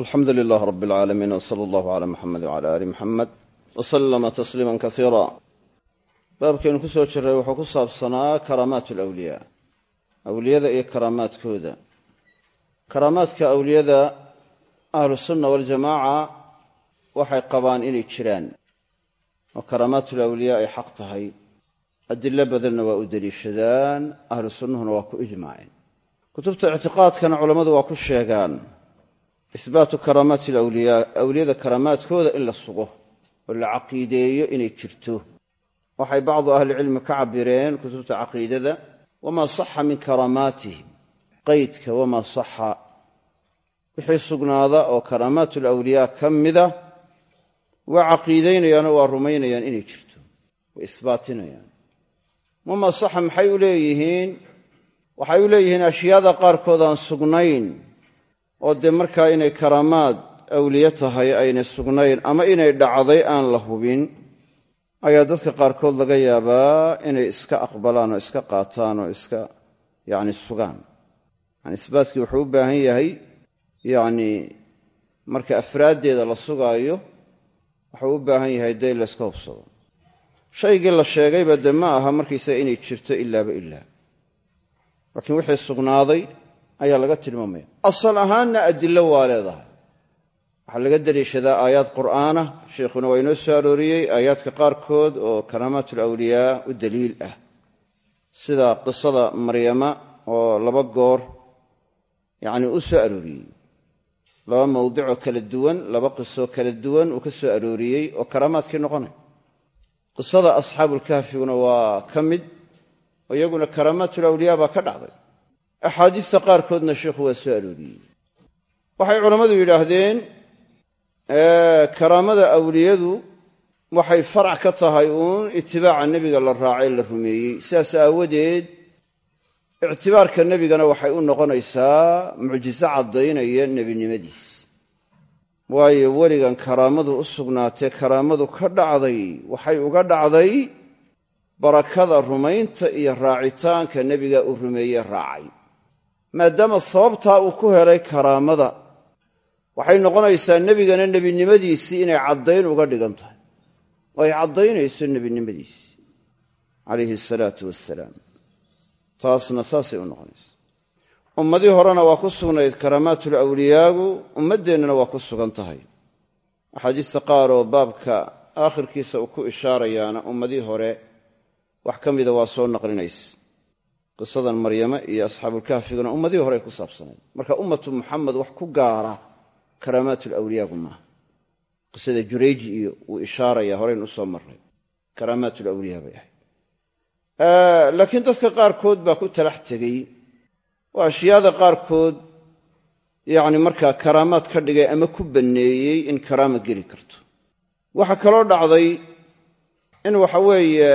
alxamdu lilah rab اlcaalamiin wsala allahu cala muxamed wcala ali muxamed waslama tasliima kasiira baabkaynu ku soo jiray wuxuu ku saabsanaa karaamaat alawliyaa awliyada iyo karaamaadkooda karaamaadka awliyada ahlusunna waljamaaca waxay qabaan inay jiraan. Oo karaamaatulawliyaa ay xaq tahay. Adilo badanna waa u deliishadaan ahlu sunnahuna waa ku ijmaaceen. Kutubta ictiqaadkana culammadu waa ku sheegaan ihbaatu karaamaati alawliyaa awliyada karaamaadkooda in la sugo oo la caqiideeyo inay jirto. Waxay bacdu ahlicilmi ka cabireen kutubta caqiidada wamaa saxa min karaamaatihim qaydka wamaa saxa wixii sugnaada oo karaamaat alawliyaa ka mida waa caqiidaynayaanoo waa rumaynayaan inay jirto way isbaatinayaan. Wamaa saxa maxay u leeyihiin? Waxay u leeyihiin ashyaada qaarkood aan sugnayn oo dee markaa inay karaamaad awliye tahay aynay sugnayn ama inay dhacday aan la hubin ayaa dadka qaarkood laga yaabaa inay iska aqbalaan oo iska qaataan oo iska yacni sugaan. Yani isbaatkii wuxuu u baahan yahay yacni marka afraaddeeda la sugaayo wuxuu u baahan yahay dee in layska hubsado. Shaygii la sheegayba dee ma aha markaysaga inay jirto ilaaba ilaa laakiin wixii sugnaaday ayaa laga tilmaamaya. Asal ahaanna adillo waa leedahay. Waxaa laga deliishadaa aayaad qur'aana. Sheikhuna waa inoo soo arooriyey aayaadka qaarkood oo karaamaat alawliyaa u daliil ah. Sida qisada maryama oo laba goor yacni u soo arooriyey. Laba mawdicoo kala duwan laba qisoo kala duwan uu ka soo arooriyey oo karaamaadkii noqonay. Qisada asxaabuulkahfiguna waa ka mid oo iyaguna karaamaatulawliyaa baa ka dhacday axaadiista qaarkoodna sheikhu waa soo arooriyey. Waxay culammadu yidhaahdeen karaamada awliyadu waxay farac ka tahay uun itibaaca nebiga la raacay la rumeeyey. Sidaas aawadeed ictibaarka nebigana waxay u noqonaysaa mucjiso caddaynaya nebinimadiis. Waayo weligan karaamadu u sugnaatee karaamadu ka dhacday waxay uga dhacday barakada rumaynta iyo raacitaanka nebiga uu rumeeye raacay maadaama sababtaa uu ku helay karaamada. Waxay noqonaysaa nebigana nebinimadiisii inay caddayn uga dhigan tahay. Oo ay caddaynayso nebinimadiisii. Calayhi asalaatu wassalaam. Taasna saasay u noqonaysa ummadii horena waa ku sugnayd karaamaatul awliyaagu ummaddeennana waa ku sugan tahay. Axaadiista qaar oo baabka aakhirkiisa uu ku ishaarayaana ummadii hore wax ka mida waa soo naqlinaysa qisadan maryame iyo asxaabulkahfiguna ummadii hore ku saabsanayd. Marka ummatu muxamed wax ku gaara karaamaatulawliyaagu maaha. Qisada jurayji iyo wuu ishaaraya horeyn u soo marray. Karaamaatulawliyaa bay ahayd. Laakiin dadka qaarkood baa ku talax tegey. Oo ashyaada qaarkood yacni markaa karaamaad ka dhigay ama ku banneeyey in karaama geli karto. Waxaa kaloo dhacday in waxa weeye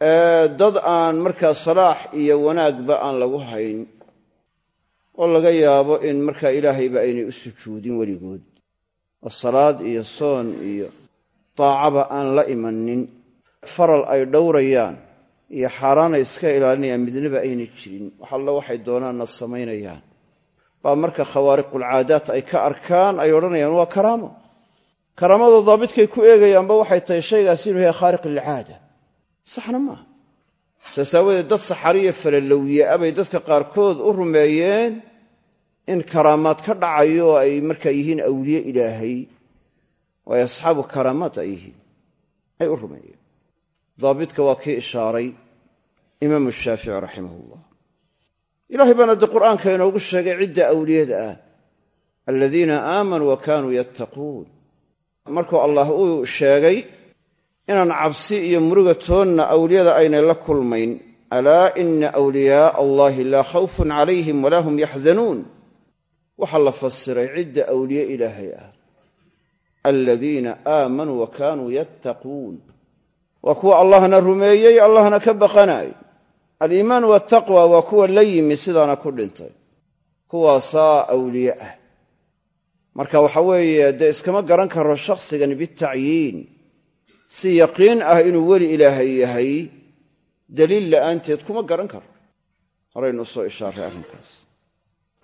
dad aan markaa salaax iyo wanaagba aan lagu hayn oo laga yaabo in markaa ilaahayba aynay u sujuudin weligood. Oo salaad iyo soon iyo daacaba aan la imanin faral ay dhowrayaan iyo xaaraanay iska ilaalinayaan midnaba aynay jirin. Wax alla waxay doonaanna samaynayaan. Baa marka khawaariqulcaadaat ay ka arkaan ay odhanayaan waa karaamo. Karaamada daabidkay ku eegayaanba waxay tahay shaygaas inuu yahay khaariq lilcaada saxna maaha saas dad saxariya falalowye abay dadka qaarkood u rumeeyeen in karaamaad ka dhacayo oo ay markaa yihiin awliye ilaahay. Oo ay asxaabu karaamaad ay yihiin ay u rumeeyeen. Daabidka waa kii ishaaray imaamu shaafici raximahullah. Ilahay baana qur'aanka inoogu sheegay cidda awliyada ah. Aladiina aamanuu wa kaanuu yattaquun. Markuu allah uu sheegay inaan cabsi iyo muruga toonna awliyada aynay la kulmayn. Alaa ina awliyaaa allahi laa khawfun calayhim walaa hum yaxzanuun waxaa la fasiray cidda awliye ilaahay ah. Aladiina aamanuu wa kaanuu yattaquun. Waa kuwa allahna rumeeyey allahna ka baqanaay aliimaan wataqwa waa kuwa la yimi sidaana ku dhintay. Kuwaasaa awliye ah. Marka waxa weeye dee iskama garan karo shakhsigan bitacyiin si yaqiin ah inuu weli ilaahay yahay daliil la'aanteed kuma garan karo. Horaynu u soo ishaaray arrinkaas.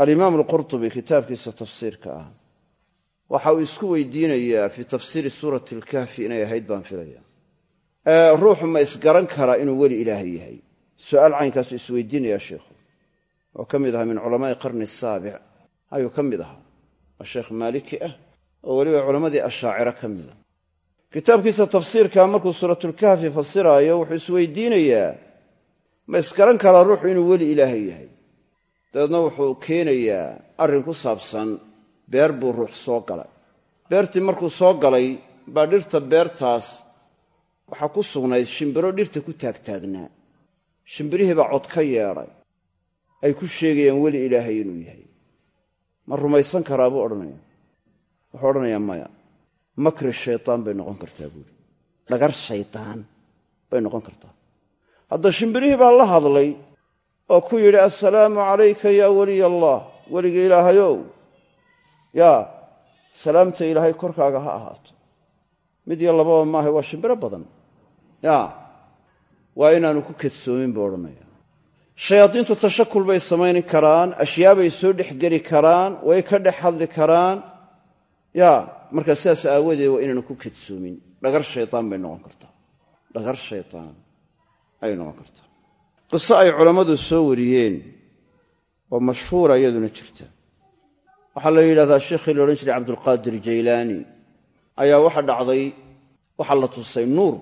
Alimaam alqurtubi kitaabkiisa tafsiirka ah waxa uu isku weydiinayaa fii tafsiiri suurati alkahfi inay ahayd baan filaya ruuxu ma isgaran karaa inuu weli ilaahay yahay. Su'aal caynkaasu isweydiinaya sheikhu. Oo ka mid ahaa min culamaai qarni asaabic ayuu ka mid ahaa. Waa sheekh maaliki ah oo weliba culammadii ashaacira ka mida kitaabkiisa tafsiirka markuu suuratulkahfi fasiraayo wuxuu isweydiinayaa ma isgaran karaa ruuxu inuu weli ilaahay yahay? Dabeedna wuxuu keenayaa arrin ku saabsan beer buu ruux soo galay. Beertii markuu soo galay baa dhirta beertaas waxaa ku sugnayd shimbiro dhirta ku taagtaagnaa shimbirihii baa cod ka yeedhay. Ay ku sheegayaan weli ilaahay inuu yahay. Ma rumaysan karaa buu odhanaya wuxuu odhanayaa maya makri shaytaan bay noqon kartaa buuri dhagar shaydaan bay noqon kartaa. Hadda shimbirihii baa la hadlay oo ku yidhi assalaamu calayka yaa weliy allah weliga ilaahayow. Yaa salaamta ilaahay korkaaga ha ahaato. Mid iyo lababa maaha waa shimbiro badan. Yaa waa inaanu ku kadsoomin buu odhanaya shayaadiintu tashakul bay samayn karaan ashyaabay soo dhex geli karaan way ka dhex hadli karaan yaa markaa sidaas aawadeed waa inaanu ku kadsoomin dhagar shaytaan bay noqon kartaa. Dhagar shaytaan ayay noqon kartaa. Qiso ay culammadu soo wariyeen oo mashhuura iyaduna jirta. Waxaa la yidhahdaa sheikhii la odhan jiray cabdulqaadir jaylaani. Ayaa waxa dhacday waxaa la tusay nuur.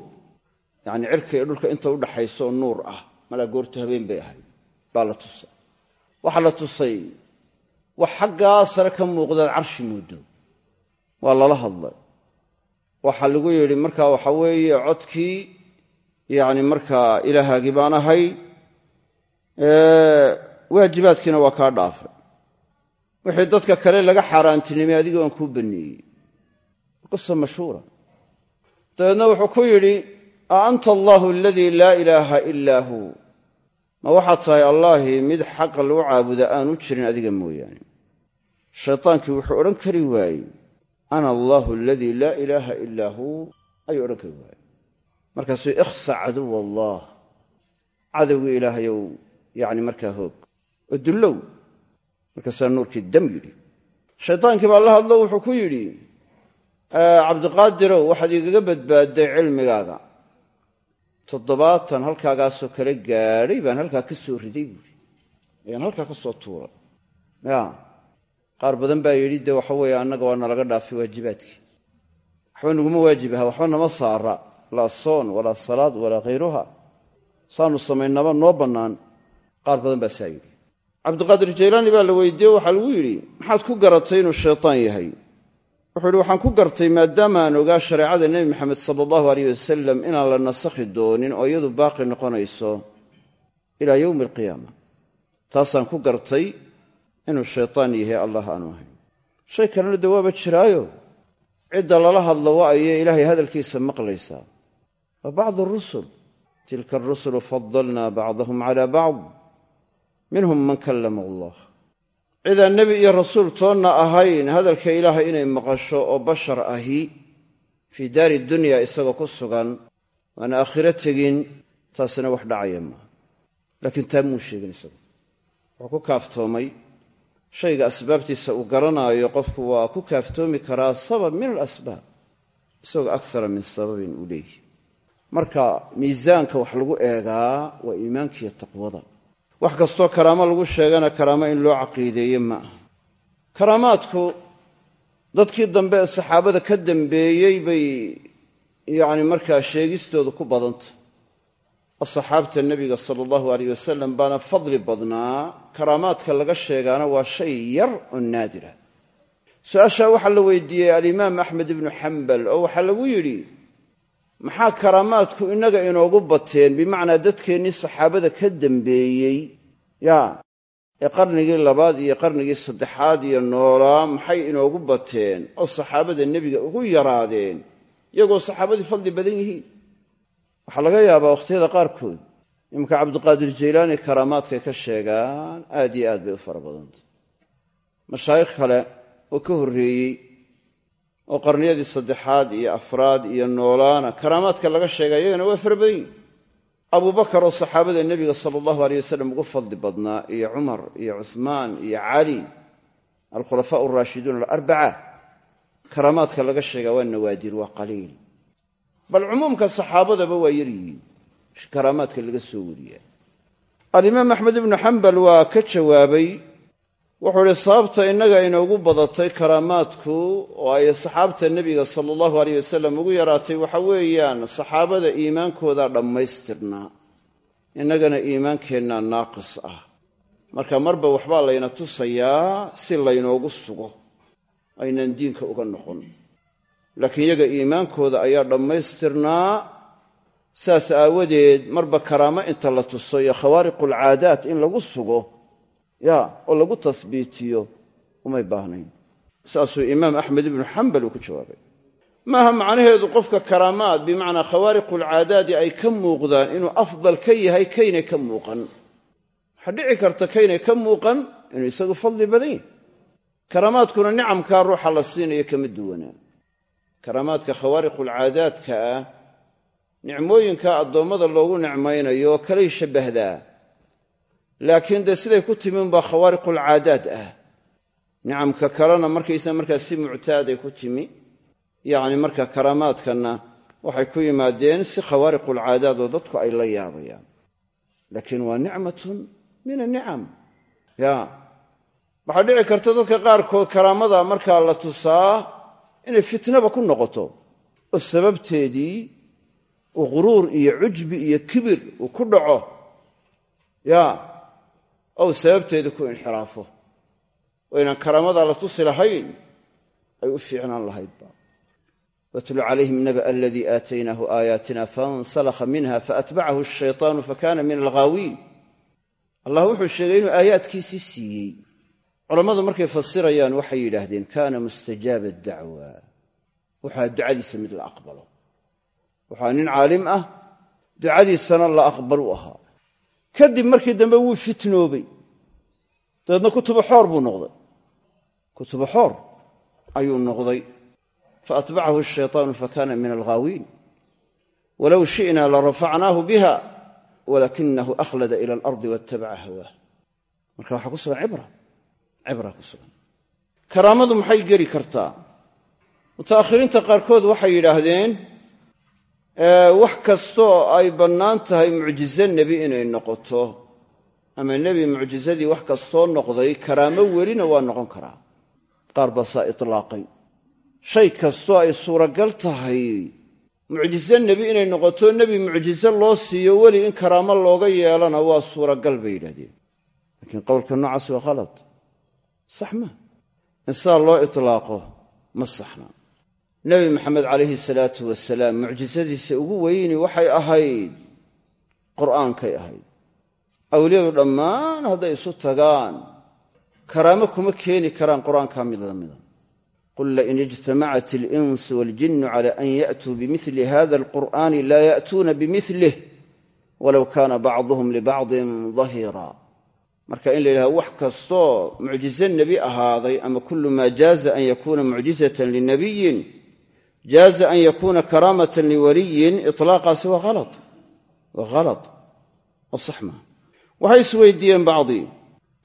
Yacni cirka iyo dhulka inta u dhaxaysa nuur ah. Malaa goortu habeen bay ahayd. Baa la tusay. Waxaa la tusay wax xaggaa sare ka muuqdaad carshi muddo waa lala hadlay. Waxaa lagu yidhi markaa waxa weeye codkii yacni markaa ilaahaagii baan ahay waajibaadkiina waa kaa dhaafay. Wixii dadka kale laga xaaraantinimay adiga waan kuu banneeyey qisa mashhuura. Dabeedna wuxuu ku yidhi a anta allaahu aladii laa ilaaha ilaa huu ma waxaad tahay allaahi mid xaqa lagu caabuda aanu jirin adiga mooyaane. Shaytaankii wuxuu odhan kari waayey ana allaahu aladii laa ilaaha ilaa huu ayuu odhan kari waayey markaasuu ikhsa caduw allah cadowgii ilaahayow yacni markaa hoog oo dullow markaasaa nuurkii dam yidhi shaydaankii baa la hadlo wuxuu ku yidhi cabdiqaadirow waxaad igaga badbaadday cilmigaaga toddobaatan halkaagaasoo kale gaadhay baan halkaa ka soo riday buuri ayaan halkaa ka soo tuuray ya qaar badan baa yidhi dee waxa weeye annaga waa nalaga dhaafay waajibaadkii. Waxba naguma waajib aha waxba nama saara. Laa soon walaa salaad walaa khayruha saanu samaynaba noo bannaan. Qaar badan baa saa yidhi. Cabdiqaadir jaylaani baa la weydiiye waxaa lagu yidhi maxaad ku garatay inuu shaytaan yahay? Wuxuu yidhi waxaan ku gartay maadaama aan ogaa shareecada nebi maxamed sala allahu aleyh wasalam inaan la nasakhi doonin oo iyadu baaqi noqonayso ilaa yowmi alqiyaama taasaan ku gartay inuu shaytaan yahay allah aanu ahayn. Shay kalena de waaba jiraayo. Cidda lala hadlo wa'aye ilaahay hadalkiisa maqlaysaa wa bacdu arusul tilka arusulu fadalnaa bacdahum cala bacd. Minhum man kallama allah. Cidaan nebi iyo rasuul toonna ahayn hadalka ilaahay inay maqasho oo bashar ahi fii daari dunya isagoo ku sugan waana aakhiro tegin taasina wax dhacaya maaha laakiin taa muu sheegin isagu. Wuxuu ku kaaftoomay shayga asbaabtiisa uu garanaayo qofku waa ku kaaftoomi karaa sabab min alasbaab isagoo aksara min sababin uu leeyihi marka miisaanka wax lagu eegaa waa iimaankiiyo taqwada. Wax kastoo karaamo lagu sheegana karaamo in loo caqiideeye ma aha. Karaamaadku dadkii dambe ee saxaabada ka dambeeyey bay yacni markaa sheegistoodu ku badantah asxaabta nebiga sala allahu aleyh wasalam baana fadli badnaa karaamaadka laga sheegaana waa shay yar oo naadira. Su'aashaa waxaa la weydiiyey alimaam axmed ibnu xambal oo waxaa lagu yidhi maxaa karaamaadku innaga inoogu bateen? Bimacnaa dadkeennii saxaabada ka dambeeyey. Yaa ee qarnigii labaad iyo qarnigii saddexaad iyo noolaa maxay inoogu bateen? Oo saxaabada nebiga ugu yaraadeen iyagoo saxaabadii fadli badan yihiin waxaa laga yaabaa wakhtiyada qaarkood imanka cabdiqaadir jaylaani karaamaadkay ka sheegaan aad iyo aad bay u fara badantay mashaayikh kale oo ka horreeyey oo qarniyadii saddexaad iyo afraad iyo noolaana karaamaadka laga sheega iyagana waa fara badan yihiin abubakar oo saxaabada nebiga sala allahu aleyh wasalam ugu fadli badnaa iyo cumar iyo cuhmaan iyo cali alkhulafaa araashiduun alarbaca karaamaadka laga sheegaa waa nawaadir waa qaliil bal cumuumka saxaabadaba waa yar yihiin. Karaamaadka laga soo wariyaa. Alimaam axmed ibnu xambal waa ka jawaabay wuxuu idhi sababta innaga inoogu badatay karaamaadku oo ay saxaabta nebiga sala allahu aleyh wasalam ugu yaraatay waxa weeyaan saxaabada iimaankooda dhammaystirnaa innagana iimaankeenna naaqis ah. Marka marba waxbaa layna tusayaa si laynoogu sugo. Aynan diinka uga noqon laakiin iyaga iimaankooda ayaa dhammaystirnaa saas aawadeed marba karaamo inta la tuso iyo khawaariqulcaadaat in lagu sugo ya oo lagu tahbiitiyo umay baahnayn. Saasuu imaam axmed ibnu xambal uu ku jawaabay. Maaha macnaheedu qofka karaamaad bimacnaa khawaariqulcaadaadi ay ka muuqdaan inuu afdal ka yahay kaynay ka muuqan. Waxaa dhici karta kaynay ka muuqan inuu isagu fadli badan yahy karaamaadkuna nicamkaa ruuxa la siinayo kama duwanaa karaamaadka khawaariqulcaadaadka ah nicmooyinka addoommada loogu nicmaynayo kalay shabbahdaa laakiin dee siday ku timin baa khawaariqulcaadaad ah. Nicamka kalena markaysa markaa si muctaaday ku timi yacni marka karaamaadkanna waxay ku yimaadeen si khawaariqulcaadaad oo dadku ay la yaabayaan. Laakiin waa nicmatun min anicam ya waxaa dhici karta dadka qaarkood karaamada markaa la tusaa inay fitnaba ku noqoto oo sababteedii uu ghuruur iyo cujbi iyo kibir uu ku dhaco ya ou sababteedii ku inxiraafo. Oo inaan karaamadaa la tusi lahayn ay u fiicnaan lahaydba watlu calayhim naba aladii aataynaahu aayaatina fainsalakha minha faatbacahu ashaytaanu fakana min alghaawiin allah wuxuu sheegay inuu aayaadkiisii siiyey culammadu markay fasirayaan waxay yidhaahdeen kaana mustajaaba dacwa waxaa ducadiisa mid la aqbalo. Waxaa nin caalim ah ducadiisana la aqbalu ahaa. Kadib markii dambe wuu fitnoobay. Dabeedna kutuba xoor buu noqday. Kutuba xoor ayuu noqday. Faatbacahu ashaytaanu fakana min alghaawiin walow shi'na larafacnaahu biha walakinahu akhlada ila alardi waatabaca hawaah. Marka waxaa ku sugan cibra cibra ku sugan. karaamadu maxay geli kartaa muta'akhiriinta qaarkood waxay yidhaahdeen wax kastaoo ay bannaan tahay mucjize nebi inay noqoto ama nebi mucjizadii wax kastoo noqday karaamo welina waa noqon karaa qaar baa saa itlaaqay shay kastoo ay suuragal tahay. mucjize nebi inay noqoto nebi mucjize loo siiyo weli in karaamo looga yeelana waa suuragal bay yidhahdeen laakiin qowlka noocaas waa khalad sax ma in sidaa loo itlaaqo ma saxna nebi maxamed calayhi salaatu wasalaam mucjisadiisa ugu weyni waxay ahayd qur'aankay ahayd. Awliyadu dhammaan hadday isu tagaan karaamo kuma keeni karaan qur'aankaa mid la mida qul lain ijtamacat alinsu waaljinnu cala an ya'tuu bimili hada alqur'aani laa ya'tuuna bimilih walow kaana bacduhum libacdin dahiira marka in la yidhahdo wax kastoo mucjize nebi ahaaday ama kullu maa jaaza an yakuuna mucjizatan linabiyin jaaza an yakuuna karaamatan liwaliyin itlaaqaasi waa ala waa khala oo sax waxay isweydiiyeen bacdii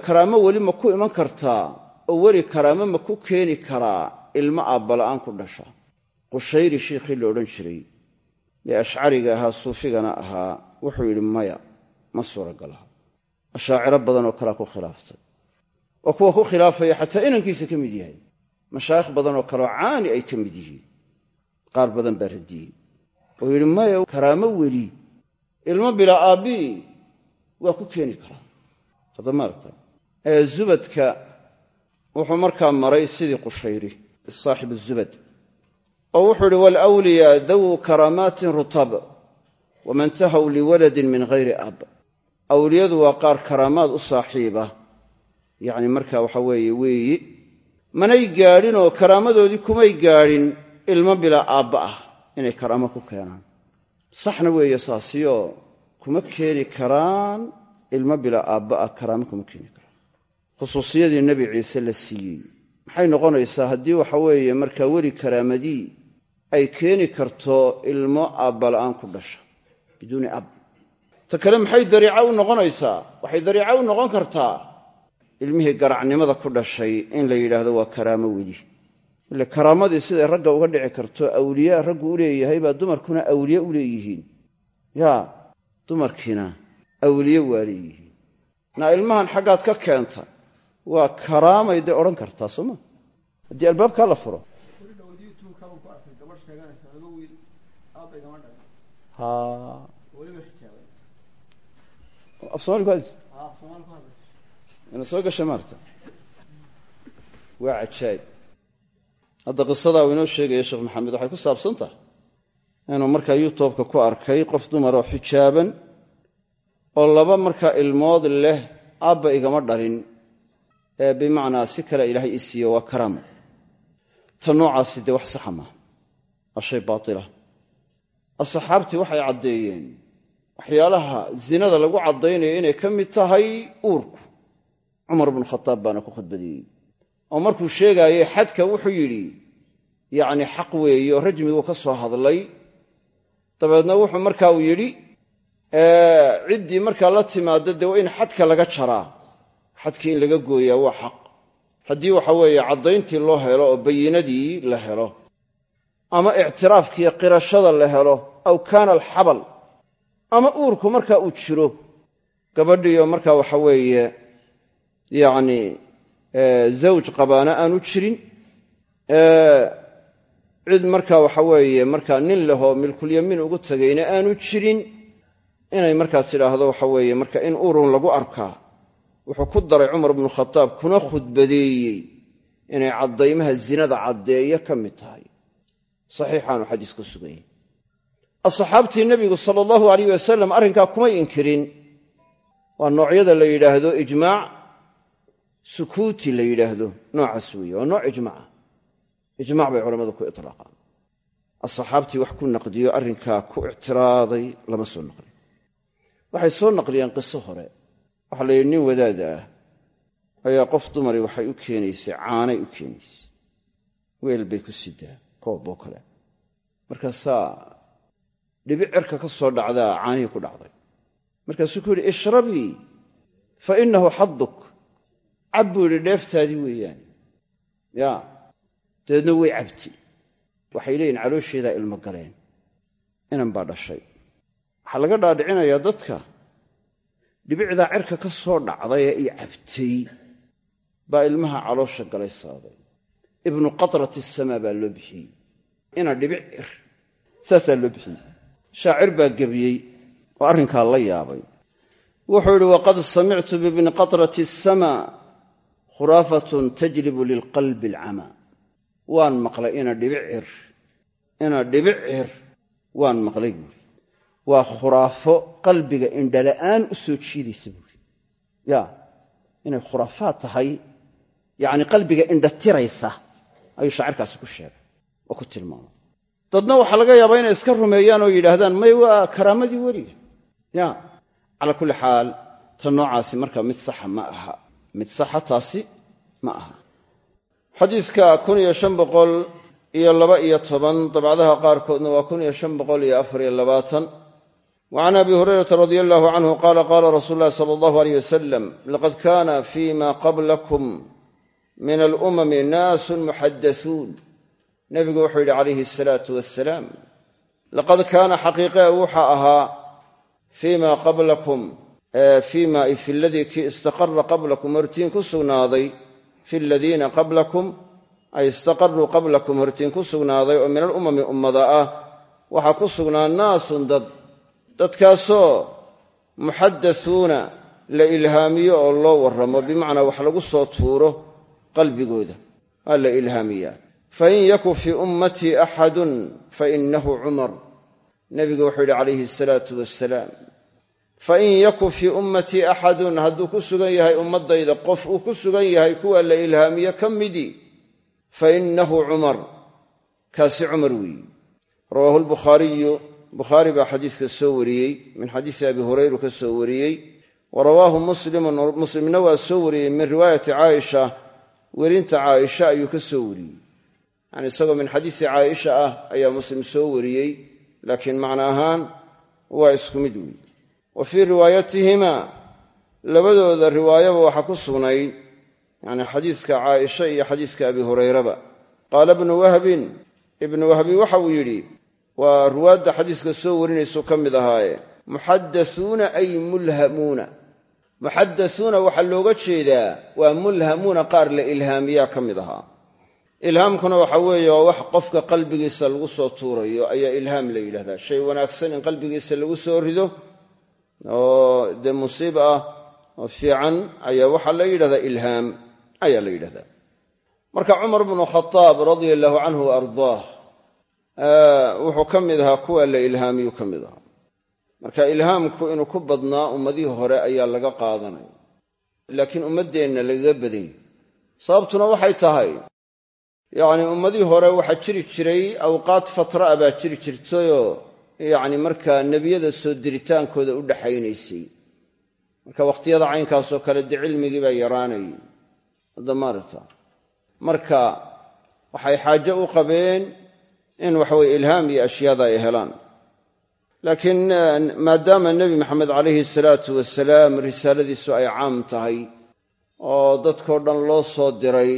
karaamo weli ma ku iman kartaa oo weli karaamo ma ku keeni karaa ilmo aabbala'aan ku dhasha. Qushayri shiikhii la odhan jiray ee ashcariga ahaa suufigana ahaa wuxuu yidhi maya ma suuragalaha ashaaciro badan oo kalea ku khilaaftay. Waa kuwa ku khilaafaya xataa inankiisa ka mid yahay. Mashaayikh badan oo kaleoo caani ay ka mid yihiin. Qaar badan baa radiyey oo yidhi maya karaamo weli. Ilmo bilaa aabbii waa ku keeni karaa. Hadda maaragta zubadka wuxuu markaa maray sidii qushayri saaxibu zubad. Oo wuxuu yidhi waalwliyaa dawuu karaamaatin rutab waman tahaw liwaladin min hayri ab awliyadu waa qaar karaamaad u saaxiiba. Yacni marka waxa weeye weeyi manay gaadhin oo karaamadoodii kumay gaadhin ilmo bilaa aabba ah inay karaamo ku keenaan. Saxna weeye saasiyo kuma keeni karaan ilmo bilaa aabba ah karaamo kuma keeni karaan. Khusuusiyadii nebi ciise la siiyey. Maxay noqonaysaa haddii waxa weeye markaa weli karaamadii ay keeni karto ilmo aabbala'aan ku dhasha biduuni ab ta kale maxay dariico u noqonaysaa? Waxay dariico u noqon kartaa? Ilmihii garacnimada ku dhashay in la yidhaahdo waa karaamo weli. Ile karaamadii siday ragga uga dhici karto awliyaa raggu u leeyahay baa dumarkuna awliye u leeyihiin. Yaa dumarkiina awliye waa leeyihiin. Naa ilmahan xaggaad ka keenta waa karaamay dee odhan kartaa sooma haddii albaabkaa la furo af somali ku hadlaysa ina soo gasha maarta. Waa cajaayib hadda qisadaa uu inoo sheegaya sheekh maxamed waxay ku saabsan tahay inuu markaa youtubeka ku arkay qof dumar oo xijaaban oo laba markaa ilmood leh aabba igama dhalin ee bimacnaa si kale ilaahay ii siiyo waa karaama ta noocaasi dee wax saxa maaha? Waa shay baatila. Asxaabtii waxay caddeeyeen waxyaalaha zinada lagu caddaynayo inay ka mid tahay uurku. Cumar bnu khataab baana ku khudbadeeyey oo markuu sheegaayey xadka wuxuu yidhi yacni xaq weeye oo rajmiguu ka soo hadlay. Dabeedna wuxuu marka uu yidhi ciddii markaa la timaada dee waa in xadka laga jaraa. Xadkii in laga gooyaa waa xaq. Haddii waxa weeye caddayntii loo helo oo bayinadii la helo ama ictiraafkiiyo qirashada la helo aw kaana alxabal ama uurku markaa uu jiro gabadhiioo markaa waxa weeye yacni zawj qabaana aanu jirin cid markaa waxa weeye markaa nin lehoo milkulyamiin ugu tegayna aanu jirin inay markaa tidhaahdo waxa weeye marka in uurun lagu arkaa. Wuxuu ku daray cumar bnu khataab kuna khudbadeeyey inay caddaymaha zinada caddeeye ka mid tahay. Saxiixaanu xadiis ku sugan yahy asxaabtii nebigu sala allahu alayh wasalam arrinkaa kumay inkirin. Waa noocyada la yidhaahdo ijmaac sukuuti la yidhaahdo noocaas weeye waa nooc ijmaca ijmac bay culammadu ku itlaaqaan asxaabtii wax ku naqdiyo arrinkaa ku ictiraaday lama soo naqlin. Waxay soo naqliyeen qiso hore. Waxaa la yidhi nin wadaada ah ayaa qof dumari waxay u keenaysay caanay u keenaysay. Weel bay ku sidaa koob oo kale. Markaasaa dhibic cirka ka soo dhacdaa caanihii ku dhacday. Markaasuu ku yidhi ishrabii fa innahu xaduk cab buu yidhi dheeftaadii weeyaan ya dabeedna way cabti. Waxay leeyihiin caloosheedaa ilmo galeen. Inan baa dhashay. Waxaa laga dhaadhicinayaa dadka dhibicdaa cirka ka soo dhacday ee i cabtay baa ilmaha caloosha galay saaday. Ibnu qatrati asamaa baa loo bixiyey. Ina dhibic cir saasaa loo bixiyey shaacir baa gebiyey oo arrinkaa la yaabay. Wuxuu yidhi waqad samictu bibni qatrati asamaa khuraafatun tajlibu lilqalbi alcamaa. Waan maqlay ina dhibic cir ina dhibic cir waan maqlay buuri waa khuraafo qalbiga indhala'aan u soo jiidaysa buuri ya inay khuraafaad tahay yacni qalbiga indhatiraysa ayuu shaacirkaasi ku sheegay oo ku tilmaamay dadna waxaa laga yaabaa inay iska rumeeyaan oo yidhaahdaan may waa karaamadii weliga ya calaa kulli xaal ta noocaasi marka mid saxa ma aha mid saxa taasi ma aha. Xadiidka kun iyo shan boqol iyo laba iyo toban dabcadaha qaarkoodna waa kun iyo shan boqol iyo afar iyo labaatan. Wa can abi hurayrata radia allahu canhu qaala qaala rasuulu llahi sala allahu aleyh wasalam laqad kana fima qablakum min alumami naasun muxadasuun nebigu wuxuu yidhi calayhi asalaatu wassalaam laqad kaana xaqiiqee wuxa ahaa fiima qablakum fiima fi ladii kii istaqara qablakum hortiin ku sugnaaday fi aladiina qablakum ay istaqaruu qablakum hortiin ku sugnaaday oo min alumami ummada ah. Waxaa ku sugnaa naasun dad dadkaasoo muxadasuuna la ilhaamiyo oo loo warramo bimacnaa wax lagu soo tuuro qalbigooda waa la ilhaamiyaa fain yaku fii ummatii axadun fainahu cumar nebigu wuxuu yidhi calayhi asalaatu wassalaam fain yaku fii ummatii axadun hadduu ku sugan yahay ummaddayda qof uu ku sugan yahay kuwa la ilhaamiye ka midii fainahu cumar kaasi cumar weeyi rawaahu lbukhaariyu bukhaari baa xadiiska soo wariyey min xadiisi abi hurayru ka soo wariyey wa rawaahu muslimun muslimna waa soo wariyey min riwaayati caaisha werinta caaisha ayuu ka soo wariyey yani isagoo min xadiisi caaisha ah ayaa muslim soo wariyey laakiin macno ahaan waa isku mid weyi wa fii riwaayatihima labadooda riwaayaba waxaa ku sugnayd yani xadiiska caaisha iyo xadiiska abi hurayraba. Qaala ibnu wahbin ibnu wahbi waxa uu yidhi waa ruwaadda xadiiska soo warinaysu ka mid ahaaye. Muxadasuuna ay mulhamuuna. Muxadasuuna waxaa looga jeedaa waa mulhamuuna qaar la ilhaamiyaa ka mid ahaa ilhaamkuna waxa weeye waa wax qofka qalbigiisa lagu soo tuurayo ayaa ilhaam la yidhahdaa shay wanaagsan in qalbigiisa lagu soo rido oo dee musiib ah oo fiican ayaa waxaa la yidhahdaa ilhaam ayaa la yidhahdaa marka cumar bnu khadaab radia allahu canhu wa ardaah wuxuu ka mid ahaa kuwa la ilhaamiyuu ka mid ahaa. Marka ilhaamku inuu ku badnaa ummadihii hore ayaa laga qaadanaya laakiin ummaddeenna lagaga badanyay sababtuna waxay tahay yacni ummadihii hore waxaa jiri jiray awqaad fatra'a baa jiri jirtayoo yacni markaa nebiyada soo diritaankooda u dhaxaynaysay. Marka wakhtiyada caynkaasoo kale dee cilmigii baa yaraanayay haddamaarata marka waxay xaajo u qabeen in waxaweye ilhaam iyo ashyaada ay helaan. Laakiin maadaama nebi maxamed calayhi salaatu wasalaam risaaladiisu ay caam tahay oo dadkao dhan loo soo diray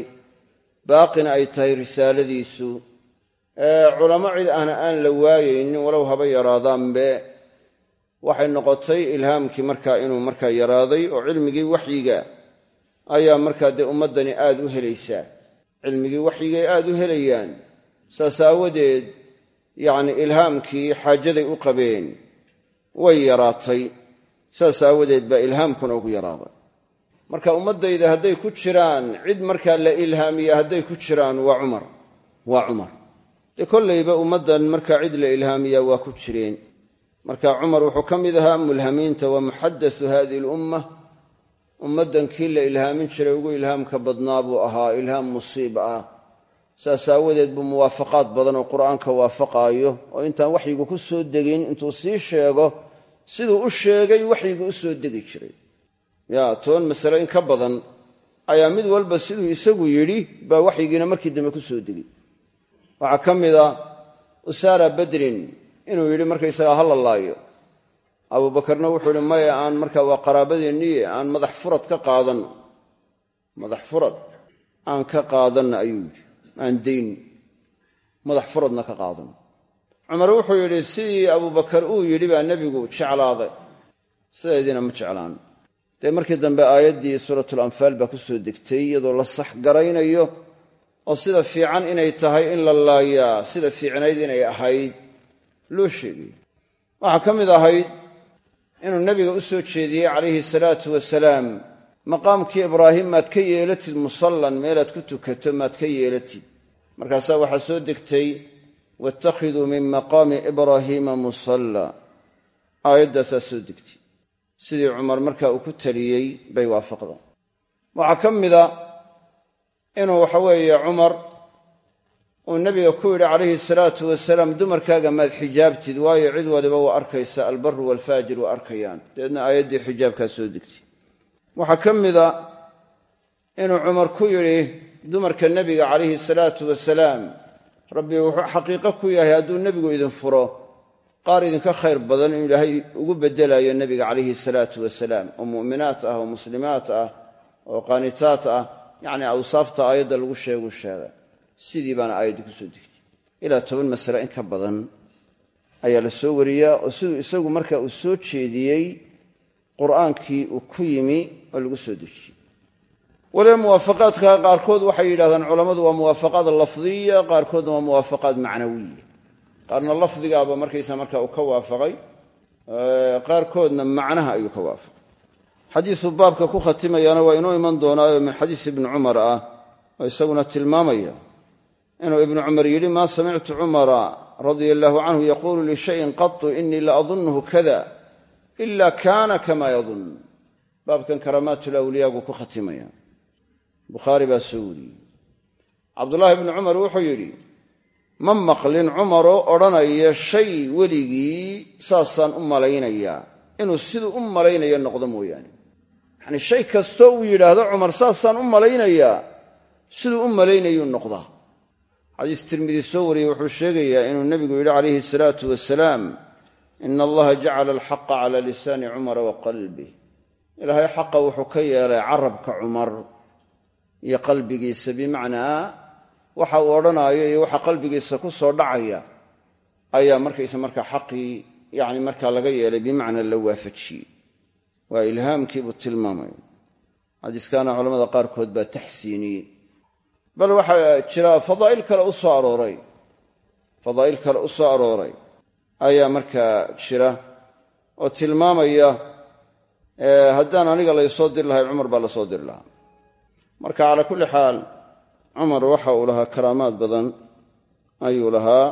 baaqina ay tahay risaaladiisu. Culamo cid ahna aan la waayaynin walow haba yaraadaanbe. Waxay noqotay ilhaamkii markaa inuu markaa yaraaday oo cilmigii waxyiga ayaa markaa dee ummaddani aad u helaysaa cilmigii waxyigay aad u helayaan. Saas aawadeed yacni ilhaamkii xaajaday u qabeen way yaraatay. Saas aawadeed baa ilhaamkuna ugu yaraaday marka ummaddayda hadday ku jiraan cid markaa la ilhaamiya hadday ku jiraan waa cumar waa cumar. Dee kollayba ummaddan markaa cid la ilhaamiya waa ku jireen. Marka cumar wuxuu ka mid ahaa mulhamiinta waa muxadasu hadihi lumma ummaddan kii la ilhaamin jiray ugu ilhaamka badnaa buu ahaa ilhaam musiib ah. Saas aawadeed buu muwaafaqaad badan oo qur'aanka waafaqaayo. Oo intaan waxyigu ku soo degin intuu sii sheego siduu u sheegay waxyigu u soo degi jiray ya toban masale in ka badan ayaa mid walba siduu isagu yidhi baa waxyigiina markii dambe ku soo degay. Waxaa ka mid a usaara badrin inuu yidhi markaysagaa ha la laayo. Abuubakarna wuxuu ihi maya aan markaa waa qaraabadeenniye aan madax furad ka qaadanno madax furad? Aan ka qaadanno ayuu yidhi. Aan dayno madax furadna ka qaadanno cumar wuxuu yidhi sidii abuubakar uu yidhi baa nebigu jeclaaday. Sideediina ma jeclaan dee markii dambe aayaddii suuratulanfaal baa ku soo degtay iyadoo la sax garaynayo oo sida fiican inay tahay in la laayaa sida fiicnayd inay ahayd loo sheegay. Waxaa ka mid ahayd inuu nebiga u soo jeediyey calayhi salaatu wasalaam maqaamkii ibraahim maad ka yeelatid musallan meelaad ku tukato maad ka yeelatid. Markaasaa waxaa soo degtay wattakhiduu min maqaami ibraahiima musalla. Aayaddaasaa soo degtay sidii cumar markaa uu ku taliyey bay waafaqda waxaa ka mida inuu waxa weeye cumar uu nebiga ku yidhi calayhi salaatu wasalaam dumarkaaga maad xijaabtid waayo cid waliba waa arkaysa albaru waalfaajir waa arkayaan. Dabeedna aayaddii xijaabkaa soo degtay. Waxaa ka mida inuu cumar ku yidhi dumarka nebiga calayhi salaatu wasalaam rabbi wuxuu xaqiiqo ku yahay hadduu nebigu idin furo qaar idinka khayr badan inuu ilaahay ugu beddelayo nebiga calayhi salaatu wasalaam oo mu'minaat ah oo muslimaat ah oo qaanitaat ah yacni awsaafta aayadda lagu sheegu sheega. Sidii baana aayaddii ku soo degtay ilaa toban masale in ka badan ayaa la soo wariyaa oo siduu isagu marka uu soo jeediyey qur'aankii uu ku yimi oo lagu soo dejiyey. Waliba muwaafaqaadka qaarkood waxay yidhahdaan culammadu waa muwaafaqaad lafdiya qaarkoodna waa muwaafaqaad macnawiya qaarna lafdigaaba markaysa marka uu ka waafaqay qaarkoodna macnaha ayuu ka waafaqay. Xadiisu baabka ku khatimayana waa inoo iman doonaayo min xadiis ibni cumar ah oo isaguna tilmaamaya inuu ibnu cumar yidhi maa samictu cumara radia allaahu canhu yaquulu lishayin qatu inii la adunnuhu kada ila kaana kama yadun. Baabkan karaamaatulawliyaagu ku khatimaya. Bukhaari baa soo wariyey. Cabdullaahi ibnu cumar wuxuu yidhi ma maqlin cumaroo odhanaya shay weligii saasaan u malaynayaa inuu siduu u malaynayo noqdo mooyaane. Yacnii shay kastoo uu yidhaahdo cumar saasaan u malaynayaa siduu u malaynayuu noqdaa xadiis tirmidi soo wariyey wuxuu sheegayaa inuu nebigu yidhi calayhi salaatu wasalaam ina allaha jacala alxaqa cala lisaani cumara wa qalbih ilaahay xaqa wuxuu ka yeelay carabka cumar iyo qalbigiisa bimacnaa waxa uu odhanaayo iyo waxa qalbigiisa ku soo dhacaya ayaa markaysa markaa xaqii yani markaa laga yeelay bimacnaa la waafajiyey. Waa ilhaamkiibuu tilmaamaya xadiiskaana culamada qaarkood baa taxsiiniyey. Bal waxaa jira fadaa'il kale u soo arooray. Fadaa'il kale u soo arooray ayaa markaa jira oo tilmaamaya haddaan aniga laysoo diri lahay cumar baa la soo diri lahaa. Marka calaa kulli xaal cumar waxa uu lahaa karaamaad badan. Ayuu lahaa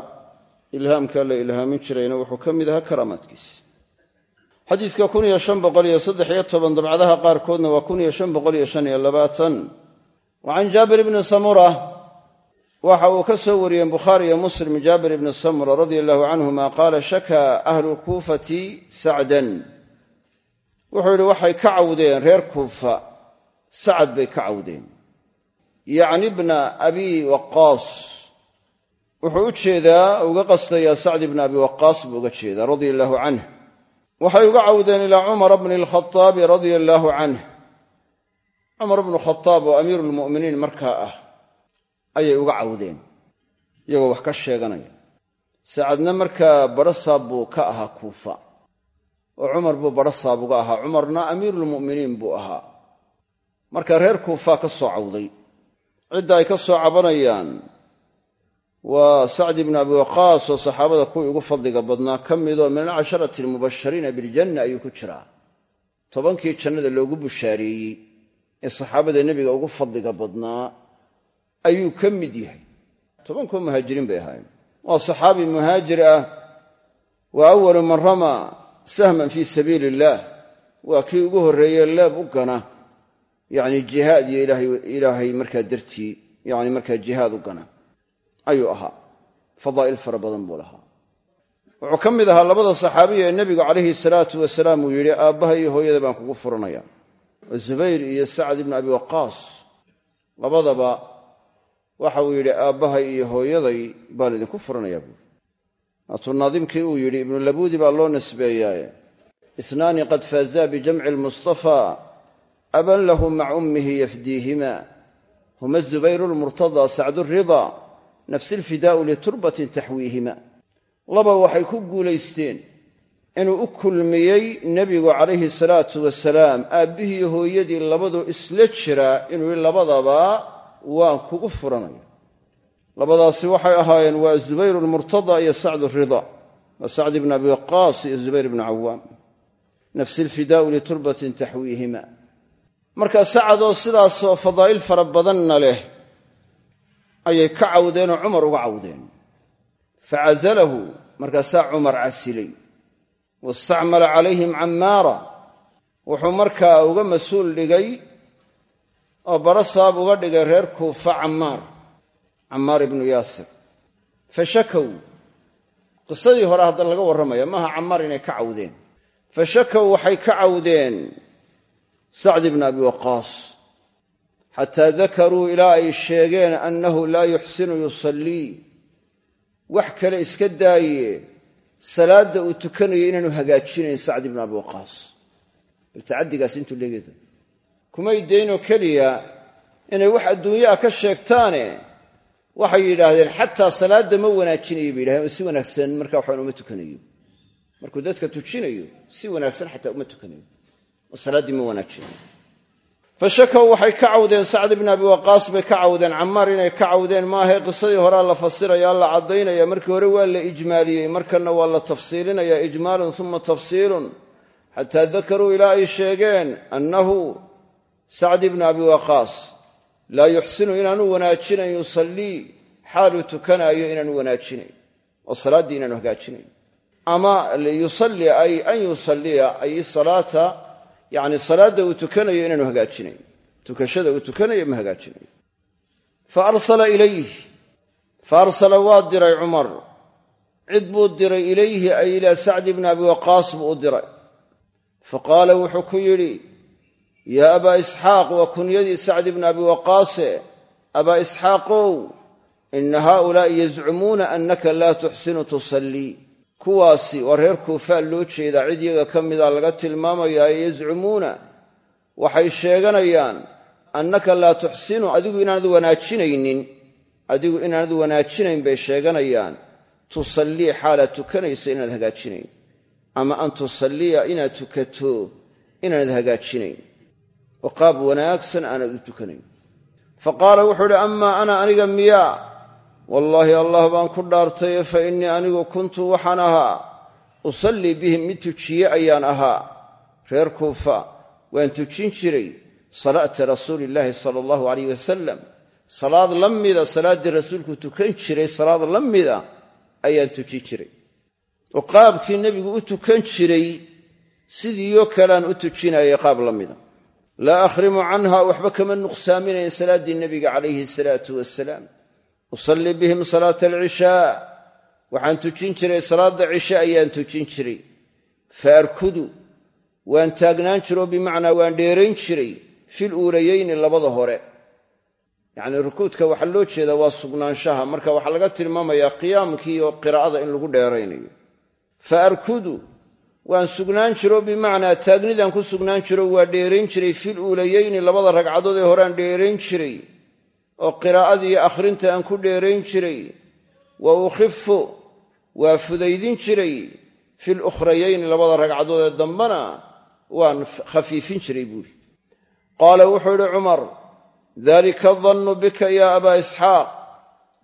ilhaamkaa la ilhaamin jirayna wuxuu ka mid ahaa karaamaadkiisa. Xadiiska dabcadaha qaarkoodna waa kun iyo shan boqol iyo shan iyo labaatan. Can jaabir ibni samura waxa uu ka soo wariyeen bukhaari iyo muslim jaabir ibni samura radia allahu canhuma qaala shakaa ahlu kuufati sacdan. Wuxuu yidhi waxay ka cawdeen reer kuufa sacad bay ka cawdeen yacni bna abi waqaas wuxuu u jeedaa uga qastayaa sacd ibna abi waqaas buu uga jeedaa radia allahu canh waxay uga cawdeen ilaa cumara bni alkhaaabi radia allaahu canh cumar bnu khadaab oo amiiru lmu'miniin markaa ah ayay uga cawdeen iyagoo wax ka sheeganaya. Sacadna markaa badhasaab buu ka ahaa kuufa oo cumar buu badhasaab uga ahaa. Cumarna amiirulmu'miniin buu ahaa. Marka reer kuufa ka soo cawday cidda ay ka soo cabanayaan waa sacd ibnu abi waqaas oo saxaabada kuwii ugu fadliga badnaa ka midoo min alcasharati almubashariina biljanna ayuu ku jiraa. Tobankii jannada loogu bushaareeyey ee saxaabada nebiga ugu fadliga badnaa ayuu ka mid yahay. Tobankoo muhaajiriin bay ahaayeen. Waa saxaabi muhaajir ah wa awalu man ramaa sahman fii sabiili illaah waa kii ugu horreeye leeb u gana yacni jihaad iyo ilaahay markaa dartii yani markaa jihaad u gana. Ayuu ahaa. Fadaa'il fara badan buu lahaa. Wuxuu ka mid ahaa labada saxaabiya ee nebigu calayhi salaatu wasalaam uu yidhi aabbaha iyo hooyada baan kugu furanaya. Zubayr iyo sacd ibnu abi waqaas labadaba waxa uu yidhi aabbahay iyo hooyaday baan idinku furanayaa buuri waatuu naadimkii uu yidhi ibnu labuudi baa loo nisbeeyaaye. Isnaani qad faazaa bijamci almustafaa aban lahu mac ummihi yafdiihima huma zubayru lmurtadaa sacdu ridaa nafsi alfidaa'u liturbatin taxwiihima laba waxay ku guulaysteen inuu u kulmiyey nebigu calayhi salaatu wasalaam aabbihii hooyadii labadoo isla jiraa inuu labadaba waan kugu furanaya labadaasi waxay ahaayeen waa zubayr lmurtada iyo sacd rida waa sacd ibn abi waqaas iyo zubayr ibnu marka sacadoo sidaasoo fadaa'il fara badanna leh ayay ka cawdeen oo cumar uga cawdeen. Facazalahu markaasaa cumar casilay. Wastacmala calayhim cammaara. Wuxuu markaa uga mas'uul dhigay oo barasaab uga dhigay reer kuufa cammaar cammaar ibnu yaasir. Fa shakow qisadii hore hadda laga warramaya maaha cammaar inay ka cawdeen. Fa shakow waxay ka cawdeen sacd ibna abi waqaas. Xataa dakaruu ilaa ay sheegeen annahu laa yuxsinu yusallii. Wax kale iska daaye salaadda uu tukanayo inaanu hagaajinayn sacd ibnu abi waqaas. Bal tacaddigaas intuu leegeda kumay daynoo keliya inay wax adduunyaha ka sheegtaane? Waxay yidhaahdeen xataa salaadda ma wanaajinayo bay yidhahdeen. Oo si wanaagsan marka waxaan uma tukanayo. Markuu dadka tujinayo si wanaagsan xataa uma tukanayo oo ma wanaajinayo fa shakow waxay ka cawdeen sacd ibn abi waqaas bay ka cawdeen cammaar inay ka cawdeen. Maahae qisadii horea la fasiraya la caddaynaya. Markii hore waa la ijmaaliyey markanna waa la tafsiilinaya. Ijmaalun uma tafsiilun xataa dakaruu ilaa ay sheegeen annahu sacd ibnu abi waqaas laa yuxsinu inaanu wanaajinayn yusallii xaaluu tukanaayo inaanu wanaajinayn oo salaaddii inaanu hagaajinayn ama yusalli ay an yusalliya ay salaata yani salaadda uu tukanayo inaanu hagaajinayn. Tukashada uu tukanayo ma hagaajinayo fa arsala ilayh fa arsala waa diray cumar. Cid buu diray ilayhi ay ilaa sacdi bni abi waqaas buu diray. Fa qaala wuxuu ku yidhi yaa abaa isxaaq waa kunyadii sacdi bni abi waqaase. Abaa isxaaqow ina haaulaa'i yazcumuuna annaka laa tuxsinu tusallii kuwaasi waa reer kuufaa loo jeedaa cid yaga ka mida laga tilmaamayaa yazcumuuna. Waxay sheeganayaan annaka laa tuxsinu adigu inaanad wanaajinaynin. Adigu inaanad wanaajinayn bay sheeganayaan tusallii xaalaad tukanayso inaad hagaajinayn. Ama an tusalliya inaad tukato inaanad hagaajinayn. Oo qaab wanaagsan aanad u tukanayn. Fa qaala wuxuu idhi amaa ana aniga miyaa wallaahi allah baan ku dhaartaye fa innii anigu kuntu waxaan ahaa. Usallii bihim mid tujiye ayaan ahaa. Reer kuufa waan tujin jiray. Salaata rasuuli illaahi sala allahu alayh wasalam salaad la mida salaaddii rasuulku tukan jiray salaad la mida ayaan tujin jiray. Oo qaabkii nebigu u tukan jiray sidiioo kalean u tujinayay qaab la mida. Laa akhrimu canha waxba kama nuqsaaminayn salaaddii nebiga calayhi salaatu wasalaam usallii bihim salaata alcishaa. Waxaan tujin jiray salaadda cishe ayaan tujin jiray. Fa arkudu waan taagnaan jiro bimacnaa waan dheerayn jiray fil uulayeyni labada hore. Yacnii rukuudka waxaa loo jeedaa waa sugnaanshaha. Marka waxaa laga tilmaamayaa qiyaamkii oo qiraa'ada in lagu dheeraynayo. Fa arkudu waan sugnaan jiro bimacnaa taagnidaan ku sugnaan jiro waa dheerayn jiray fil uulayeyni labada ragcadood ee horeaan dheerayn jiray oo qiraa'adii akhrinta aan ku dheerayn jiray wa ukhifu waa fudaydin jiray fil ukhrayayni labada ragcadood ee dambana waan khafiifin jiray buuri qaala wuxuu idhi cumar dalika adannu bika yaa abaa isxaaq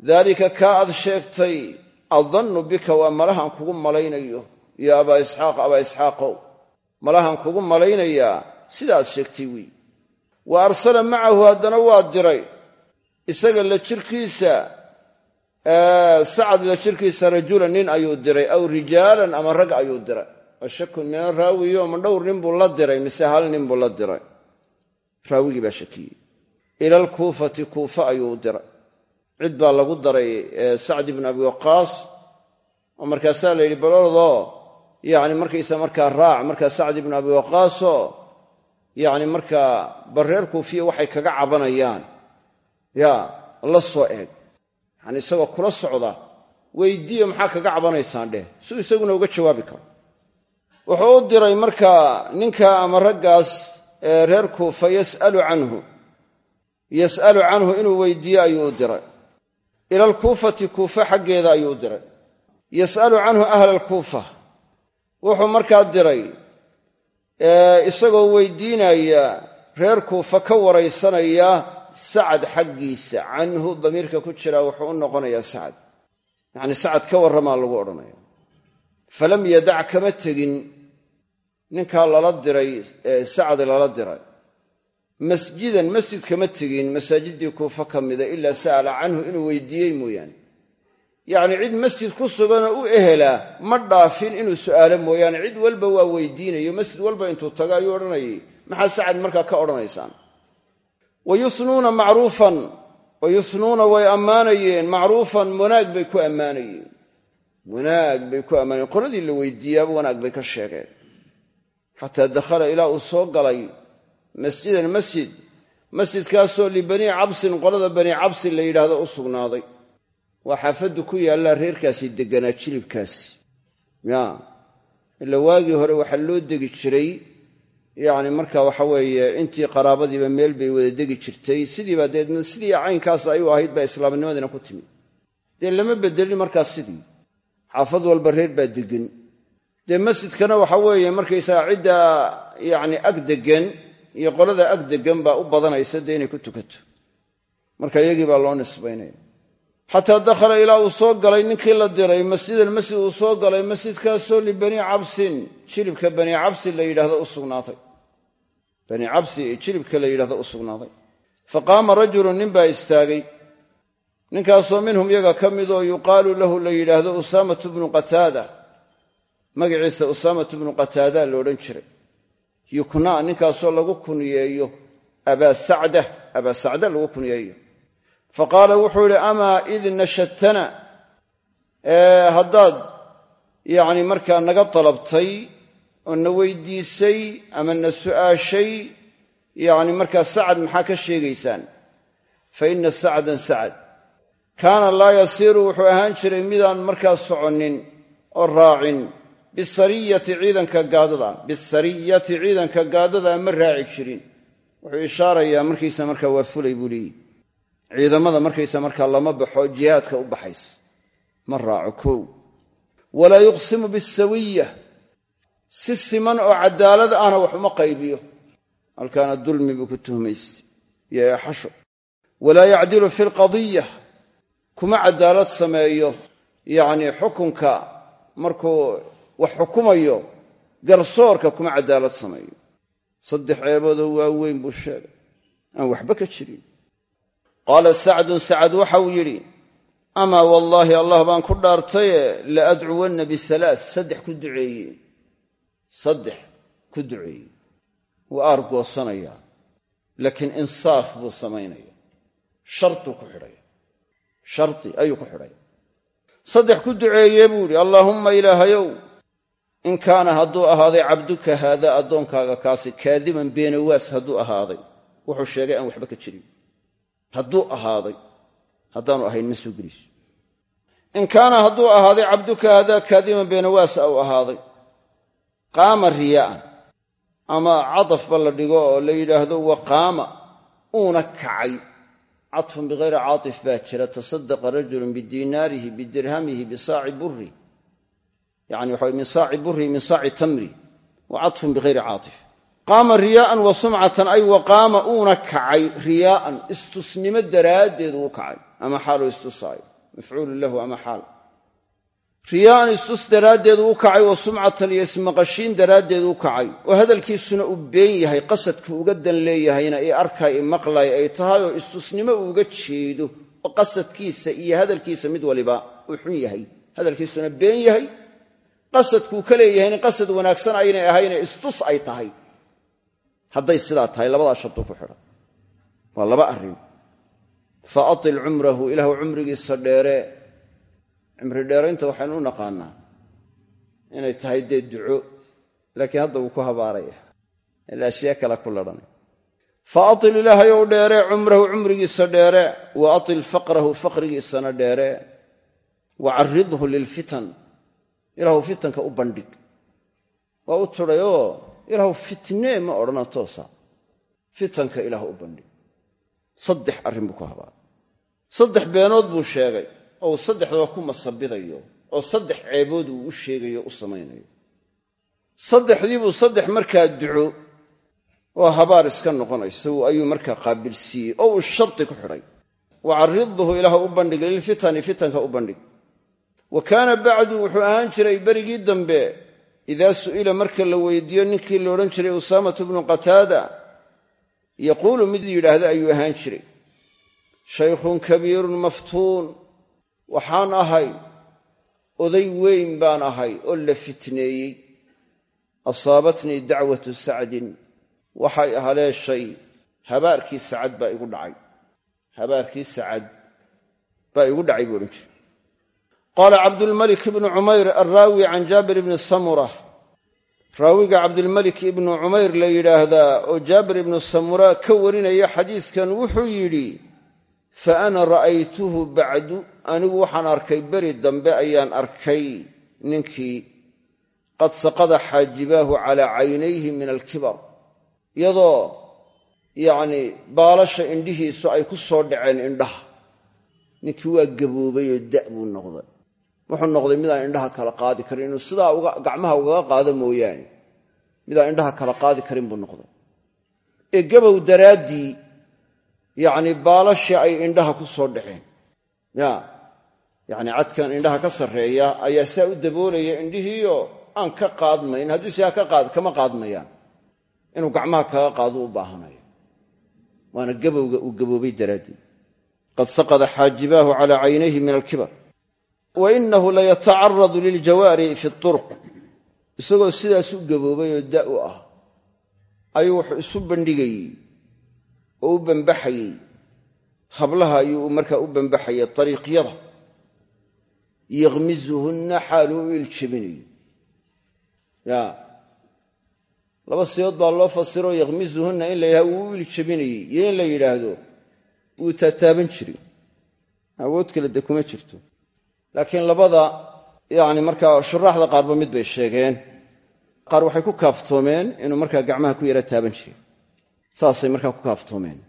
daalika kaa aad sheegtay addannu bika waa malahan kugu malaynayo yo abaa isxaaq abaa isxaaqow malahan kugu malaynayaa sidaad sheegtay wiy wa arsala macahu haddana waa diray isaga la jirkiisa sacad la jirkiisa rajulan nin ayuu diray aw rijaalan ama rag ayuu diray. Shakun mina raawiyo ma dhowr nin buu la diray mise hal nin buu la diray. Raawigii baa shakiyey. Ila alkuufati kuufa ayuu diray. Cid baa lagu daray sacd ibnu abi waqaas oo markaasaa la yidhi balordoo yacni markaysa markaa raac markaa sacd ibnu abi waqaasoo yacni markaa barreer kuufiya waxay kaga cabanayaan yaa la soo eeg. Yacni isagoo kula socda weydiiya maxaa kaga cabanaysaan dheh? Suu isaguna uga jawaabi karo. Wuxuu u diray markaa ninka ama raggaas ee reer kuufa yas'alu canhu. Yas'alu canhu inuu weydiiyo ayuu u diray. Ila alkuufati kuufa xaggeeda ayuu u diray. Yas'alu canhu ahla alkuufa wuxuu markaa diray isagoo weydiinaya reer kuufa ka waraysanaya sacad xaggiisa canhu damiirka ku jira wuxuu u noqonayaa sacad. Yacni sacad ka warramaa lagu odhanaya falam yadac kama tegin ninkaa lala diray sacad lala diray. Masjidan masjid kama tegin masaajiddii kuufa ka mida ilaa sa'ala canhu inuu weydiiyey mooyaane. Yacni cid masjid ku suganoo u ehelaa ma dhaafin inuu su'aalo mooyaane. Cid walba waa weydiinayo masjid walba intuu tago ayuu odhanayay maxaa sacad markaa ka odhanaysaan wayunuuna macruufan wayuhnuuna way ammaanayeen macruufan wanaag bay ku ammaanayeen wanaag bay ku ammaanayeen qoladii la weydiiyaaba wanaag bay ka sheegeen xataa dakhala ilaa uu soo galay masjidan masjid masjidkaasoo libanii cabsin qolada banii cabsin la yidhaahdo u sugnaaday waa xaafaddu ku yaallaa reerkaasi degganaa jilibkaasi ya ila waagii hore waxaa loo degi jiray yacni marka waxa weeye intii qaraabadiiba meel bay wada degi jirtay sidiiba deedna sidii caynkaas ay u ahayd baa islaamnimadina ku timi. Dee lama bedelin markaas sidii. Xaafad walba reer baa deggan. Dee masjidkana waxa weeye markaysaga cidda yacni ag deggan iyo qolada ag deggan baa u badanaysa dee inay ku tukato. Marka iyagii baa loo nisbaynaya. Xataa dakhala ilaa uu soo galay ninkii la diray masjidan masjid uu soo galay masjidkaasoo libanii cabsin jilibka banii cabsi la yidhahdo u sugnaatay banii cabsi ee jilibka la yidhahdo u sugnaaday. Fa qaama rajulun nin baa istaagay. Ninkaasoo minhum iyaga ka midoo yuqaalu lahu la yidhaahdo usaamatu bnu qataada. Magaciisa usaamatu bnu qataada la odhan jiray. Yuknaa ninkaasoo lagu kunyeeyo abaa sacda. Abaa sacda lagu kunyeeyo faqaala wuxuu idhi amaa id nashatana? Haddaad yacni markaa naga dalabtay oo na weydiisay ama na su'aashay yacni markaa sacad maxaa ka sheegaysaan? Fa inna sacdan sacad. Kaana laa yasiiru wuxuu ahaan jiray midaan markaa soconnin oo raacin bisariyati ciidanka gaadada. Bisariyati ciidanka gaadada ma raaci jirin. Wuxuu ishaarayaa markiisa markaa waa fulay buu ciidamada markaysa markaa lama baxo jihaadka u baxaysa. Ma raaco kow. Walaa yuqsimu bisawiya si siman oo cadaalad ahna wax uma qaybiyo. Halkaana dulmi buu ku tuhmaystay. Iyo eexasho walaa yacdilu fi lqadiya kuma cadaalad sameeyo. Yacnii xukunka markuu wax xukumayo garsoorka kuma cadaalad sameeyo. Saddex ceeboodoo waaweyn buu sheegay. Aan waxba ka jirin. Qaala sacdun sacad waxau yidhi amaa wallaahi allah baan ku dhaartaye la adcuwanna bihalaa saddex ku duceeye saddex ku duceeye wuu aargoosanayaa laakiin insaaf buu samaynaya. Shartuu ku xidhaya shardi ayuu ku xidhaya saddex ku duceeye buu yidhi allaahumma ilaahayow in kaana hadduu ahaaday cabduka haadaa addoonkaaga kaasi kaadiban beenawaas hadduu ahaaday. Wuxuu sheegay aan waxba ka jirin. Hadduu ahaaday haddaanu ahayn ma soo geliso in kaana hadduu ahaaday cabduka haadaa ahaaday qaama riyaa'an ama cadafba la dhigo oo la yidhaahdo wa qaama uuna kacay. Cadfun bikayri caatif baa jira tasadaqa rajulun bidiinaarihi bidirhamihi bisaaci buri yani waxa min saaci burihi min saaci tamri. Wa cadfun bikayri caatif qaama riyaa'an wa sumcatan ay wa qaama uuna kacay riyaa'an istusnimo daraaddeed uu kacay. Ama xaaluu istusaayo. Mafcuulun lahu ama xaal riyaa'an istus daraaddeed uu kacay wa sumcatan iyo ismaqashiin daraaddeed u kacay. oo hadalkiisuna uu been yahay qasadku uga dan leeyahayna i arkay i maqlay ay tahay oo istusnimo uuga jeedo oo qasadkiisa iyo hadalkiisa mid waliba uu xun yahay. Hadalkiisuna been yahay qasadkuu ka leeyahayna qasad wanaagsan aynay ahayne istus ay tahay. Hadday sidaa tahay labadaa shartuu ku xidhan. Waa laba arrin. Fa atil cumrahu ilaahu cumrigiisa dheere cimri dheeraynta waxaynu u naqaanaa inay tahay dee duco laakiin hadda wuu ku habaaraya. Ila ashyaa kale ku ladhanay fa atil ilaahay ou dheere cumrahu cumrigiisa dheere wa atil faqrahu faqrigiisana dheere wa caridhu lilfitan ilaahu fitanka u bandhig. Waa u tudhayoo ilaahu fitnee ma odhana toosa. Fitanka ilaah u bandhig. Saddex arrin buu ku habaaray saddex beenood buu sheegay oo uu saddexdaba ku masabidayo oo saddex ceebood uu u sheegayo u samaynayo. Saddexdiibuu saddex markaa duco oo habaar iska noqonaysa ayuu markaa qaabilsiiyey oo uu shardi ku xidhay wa caridhu ilaah u bandhig lilfitani fitanka u bandhig. Wa kaana bacdu wuxuu ahaan jiray berigii dambe idaa su'ila marka la weydiiyo ninkii la odhan jiray usaamatu bnu qataada yaquulu mid yidhaahda ayuu ahaan jiray. Shaykhun kabiirun maftuun waxaan ahay oday weyn baan ahay oo la fitneeyey. Asaabatnii dacwatu sacdin waxay haleeshay habaarkii sacad baa igu dhacay. Habaarkii sacad baa igu dhacay buu odhan qaala cabdulmalik ibnu cumayr alraawi can jaabir ibni samura. Raawiga cabdulmalik ibnu cumayr la yidhaahdaa oo jaabir ibnu samura ka warinaya xadiiskan wuxuu yidhi fa ana ra'aytuhu bacdu anigu waxaan arkay beri dambe ayaan arkay ninkii qad saqada xaajibaahu calaa caynayhi min alkibar. Iyadoo yacnii baalasha indhihiisu ay ku soo dhaceen indhaha. Ninkii waa gaboobay oo da' buu noqday. Wuxuu noqday midaan indhaha kala qaadi karin. Inuu sidaa gacmaha ugaga qaado mooyaane. Midaan indhaha kala qaadi karin buu noqday. Ee gabow daraaddii yacnii baalashii ay indhaha ku soo dhaceen. Ya yacni cadkan indhaha ka sarreeya ayaa saa u daboolaya indhihiioo aan ka qaadmayn. Hadduu siaa ka qaad kama qaadmayaan. Inuu gacmaha kaga qaado u baahanaya waana gabowga uu gaboobay daraaddii qad saqada xaajibaahu calaa caynayhi min alkibar. Wa inahu layatacaradu liljawaari fi turuq isagoo sidaas u gaboobay oo da' u ah ayuu wuxuu isu bandhigayey oo u bambaxayey hablaha ayuu markaa u bambaxayay ariiqyada yakhmizuhunna xaaluu u iljabinayo ya laba siyood baa loo fasiro yakhmizuhunna in la yidhahdo wuu u iljabinayey iyo in la yidhaahdo wuu taataaban jiray awood kale dee kuma jirto laakiin labada yani markaa shuraaxda qaarba mid bay sheegeen qaar waxay ku kaaftoomeen inuu markaa gacmaha ku yara taaban jiray saasay markaa ku kaaftoomeen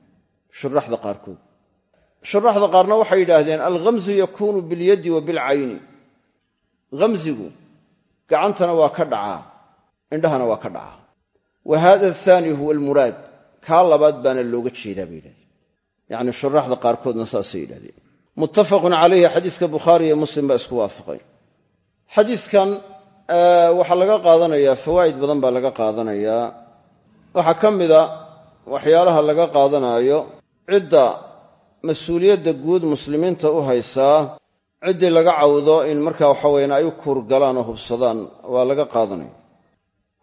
shuraaxda qaarkood shuraxda qaarna waxay yidhaahdeen alghamzu yakuunu bilyaddi wa bilcayni. Gacantana waa ka dhacaa indhahana waa ka dhacaa. Wa hada athani huwa almuraad. Kaa labaad baana looga jeedaa bay yidhahdeen. Yacni shuraxda qaarkoodna saasay yidhahdeen muttafaqun calayhi xadiiska bukhaari iyo muslim baa isku waafaqay. Xadiiskan waxaa laga qaadanayaa fawaa'id badan baa laga qaadanayaa waxaa ka mida waxyaalaha laga qaadanaayo cidda mas'uuliyadda guud muslimiinta u haysaa ciddii laga cawdo in markaa waxa weyan ay u kuurgalaan oo hubsadaan waa laga qaadanaya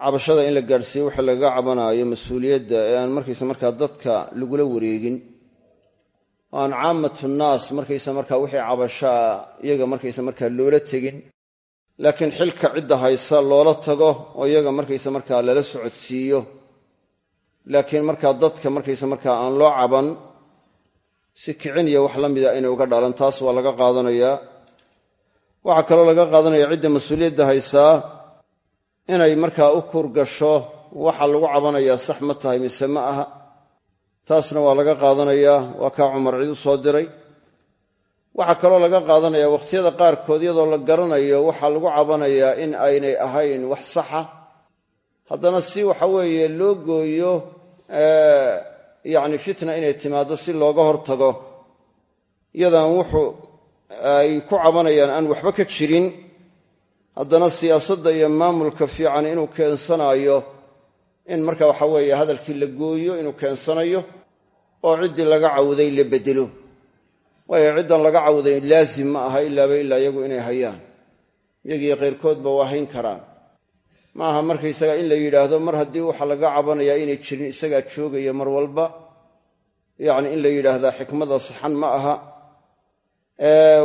cabashada in la gaadhsiiyo waxa lagaga cabanaayo mas'uuliyadda ee aan markaysa markaa dadka lagula wareegin. Aan caamatu nnaas markaysa markaa wixii cabashaa iyaga markaysa markaa loola tegin. Laakiin xilka cidda haysa loola tago oo iyaga markaysa markaa lala socodsiiyo. Laakiin markaa dadka markaysa markaa aan loo caban si kicin iyo wax la mida inay uga dhalan taas waa laga qaadanayaa waxaa kaloo laga qaadanaya cidda mas'uuliyadda haysaa inay markaa u kuurgasho waxa lagu cabanayaa sax ma tahay mise ma aha. Taasna waa laga qaadanayaa waa kaa cumar cid u soo diray. Waxaa kaloo laga qaadanaya wakhtiyada qaarkood iyadoo la garanayo waxaa lagu cabanayaa in aynay ahayn wax saxa. Haddana si waxa weeye loo gooyo yacni fitna inay timaaddo si looga hortago iyadaan wuxuu ay ku cabanayaan aan waxba ka jirin. Haddana siyaasadda iyo maamulka fiican inuu keensanaayo in marka waxa weeye hadalkii la gooyo inuu keensanayo oo ciddii laga cawday la beddelo. Waayo ciddan laga cawday laazim ma aha ilaaba ilaa iyagu inay hayaan. Iyagiyo qayrkoodba waa hayn karaan ma aha markaysaga in la yidhaahdo mar haddii waxa laga cabanayaa inay jirin isagaa joogaya mar walba yacni in la yidhaahdaa xikmada saxan ma aha.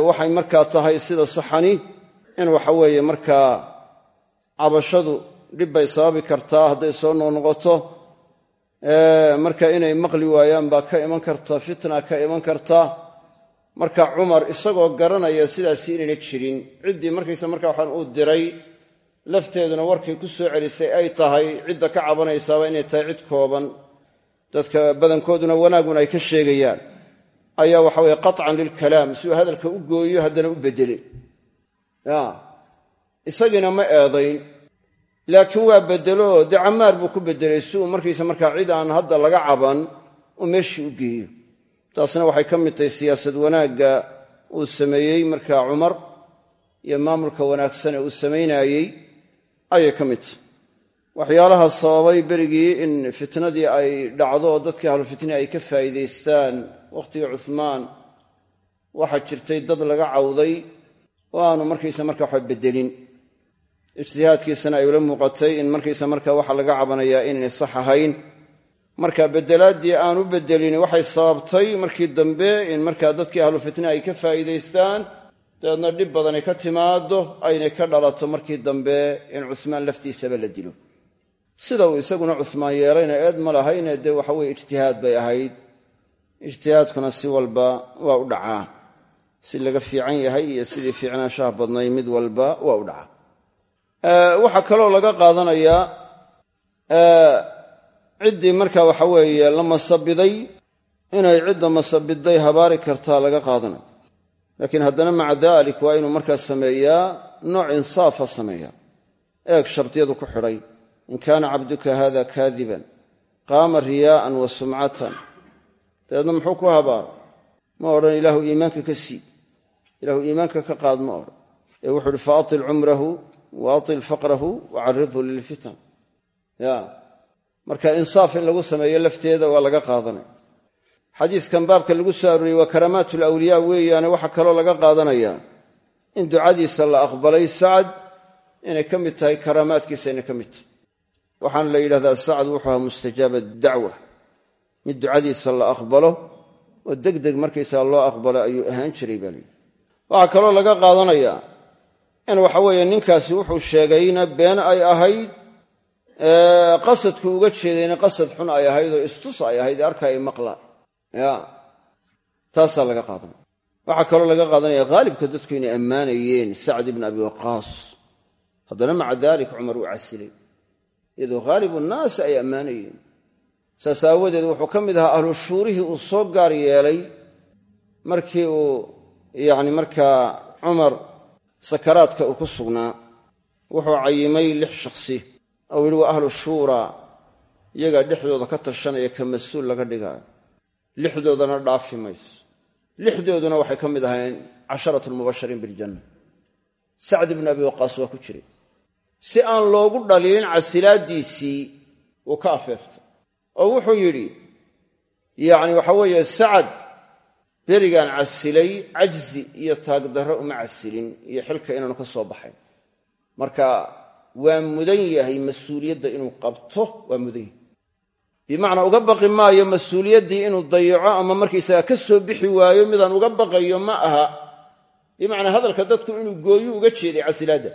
Waxay markaa tahay sida saxani in waxa weeye markaa cabashadu dhib bay sababi kartaa hadday soo noqnoqoto marka inay maqli waayaan baa ka iman karta fitna ka iman karta. Marka cumar isagoo garanaya sidaasi inayna jirin ciddii markaysa marka waxaan uu diray lafteeduna warkay ku soo celisay ay tahay cidda ka cabanaysaaba inay tahay cid kooban. Dadka badankooduna wanaagun ay ka sheegayaan. Ayaa waxa weye qaطcan lilkalaam si uu hadalka u gooyo haddana u beddelay ya. Isagiina ma eedayn. Laakiin waa beddelo dee camaar buu ku beddelay si uu markaysa markaa cid aan hadda laga caban uu meeshii u geeyo. Taasna waxay ka mid tahay siyaasad wanaagga uu sameeyey markaa cumar iyo maamulka wanaagsan ee uu samaynaayey ayay ka mid. Waxyaalaha sababay berigii in fitnadii ay dhacdo oo dadkii ahlufitni ay ka faa'iidaystaan. Wakhtigii cuhmaan waxaa jirtay dad laga cawday oo aanu markaysa marka waxa beddelin. Ijtihaadkiisana ay ula muuqatay in markaysa marka waxa laga cabanayaa inaynay sax ahayn. Marka beddelaaddii aanu beddelin waxay sababtay markii dambe in markaa dadkii ahlu fitne ay ka faa'iidaystaan dabeedna dhib badanay ka timaado aynay ka dhalato markii dambe in cusmaan laftiisaba la dilo. Sida uu isaguna cusmaan yeelayna eed ma lahayne dee waxa weye ijtihaad bay ahayd. Ijtihaadkuna si walba waa u dhacaa si laga fiican yahay iyo sidii fiicnaanshaha badnay mid walba waa u dhacaa waxaa kaloo laga qaadanayaa ciddii marka waxa weeye la masabiday inay cidda masabiday habaari kartaa laga qaadanayo laakiin haddana maca dalik waa inuu markaa sameeyaa nooc insaafa sameeyaa. Eeg shardiyadu ku xidhay in kaana cabduka hada kaadiban qaama riyaa'an wa sumcatan. Dabeedna muxuu ku habaaro ma odhan ilaahu iimaanka ka sii ilaahu iimaanka ka qaad ma odhan. Ee wuxuu uhi faatil cumrahu wa atil faqrahu wa carridhu lilfitan. Ya marka insaaf in lagu sameeyo lafteeda waa laga qaadanaya xadiiskan baabka lagu soo arooriyey waa karaamaat alawliyaa weeyaane waxaa kaloo laga qaadanayaa in ducadiisa la aqbalay sacad inay ka mid tahay karaamaadkiisa inay ka mid tahay. Waxaana la yidhahdaa sacad wuxuu ahaa mustajaaba dacwa mid ducadiisa la aqbalo oo deg deg markaysaa loo aqbalo ayuu ahaan jiray baa layidhi waxaa kaloo laga qaadanayaa in waxa weeye ninkaasi wuxuu sheegayna been ay ahayd qasadku uga jeedayna qasad xun ay ahayd oo istus ay ahayd arka ay maqlaan ya. Taasaa laga qaadanaya. Waxaa kaloo laga qaadanaya haalibka dadku inay ammaanayeen sacd ibn abi waqaas. Haddana maca dalik cumar uu casilay. Iyadoo haalibu nnaasi ay ammaanayeen. Saas aawadeed wuxuu ka mid ahaa ahlu shuurihii uu soo gaar yeelay markii uu yacni markaa cumar sakaraadka uu ku sugnaa. Wuxuu cayimay lix shakhsi. Ou yidhi waa ahlu shuuraa iyagaa dhexdooda ka tashanaya ka mas'uul laga dhigaayo lixdoodana dhaafi mayso. Lixdooduna waxay ka mid ahayn casharatu lmubashariin biljanna. Sacd ibnu abi waqaas waa ku jiray si aan loogu dhaliilin casilaaddiisii wuu ka afeeftay oo wuxuu yidhi yacni waxa weeye sacad berigaan casilay cajzi iyo taagdarro uma casilin iyo xilka inaanu ka soo baxayn. Marka waa mudan yahay mas'uuliyadda inuu qabto waa mudan yahay bimacnaa uga baqi maayo mas'uuliyaddii inuu dayaco ama markaysaga ka soo bixi waayo midaan uga baqayo ma aha. Bimacnaa hadalka dadku inuu gooyu uga jeeday casilaadda.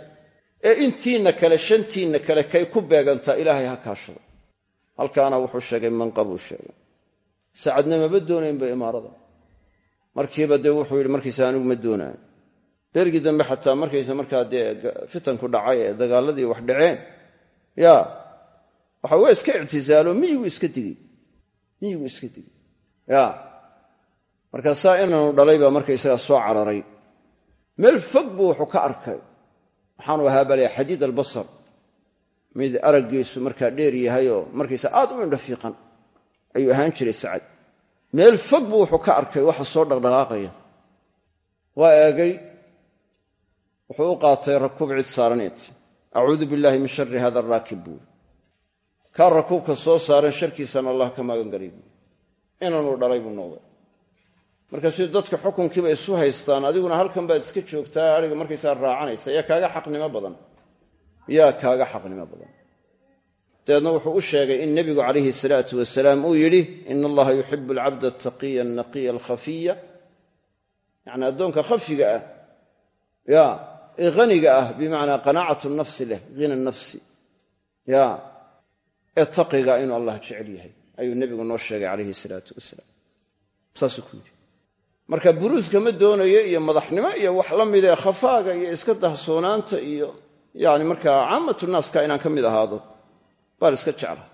Ee intiinna kale shantiinna kale kay ku beegantaa ilaahay ha kaashado halkaana wuxuu sheegay manqabuu sheegay. Sacadna maba doonaynba imaarada. Markiiba dee wuxuu yidhi markiisa anigu ma doonaayo beergii dambe xataa markaysa markaa dee fitanku dhacay ee dagaaladii wax dhaceen. Ya waxa waa iska ictizaalo miyigu iska digey miyigu iska digey ya. Markaasaa inaanu dhalay baa markaysagaa soo cararay. Meel fog buu wuxuu ka arkay. Waxaanu ahaa balaya xadiid albasar mid araggiisu markaa dheer yahayoo markaysa aad u indho fiiqan ayuu ahaan jiray sacad. Meel fog buu wuxuu ka arkay waxa soo dhaqdhaqaaqaya. Waa eegay wuxuu u qaatay rakuub cid saaraneed acuudu billaahi min shari hada araakib buuri kaa rakuubka soo saaran sharkiisana allah ka magan garay buuri inanuu dhalay buu noqday. Markaasuu dadka xukunkiiba isu haystaan adiguna halkan baad iska joogtaa ariga markaysaa raacanaysa yaa kaaga xaqnimo badan. Yaa kaaga xaqnimo badan. Dabeedna wuxuu u sheegay in nebigu calayhi salaatu wasalaam uu yidhi ina allaha yuxibu alcabda altaqiya alnaqiya alkhafiya. Yacni addoonka khafiga ah ya ee haniga ah bimacnaa qanaacatu nafsi leh hina nafsi. Ya ee inuu allah jecel yahay ayuu nebigu noo sheegay calayhi salaatu wasalaam. Saasuu ku yidhi marka buruuska ma doonayo iyo madaxnimo iyo wax la mid ee khafaaga iyo iska dahsoonaanta iyo yani markaa caamatu naaska inaan ka mid ahaado baan iska jecla.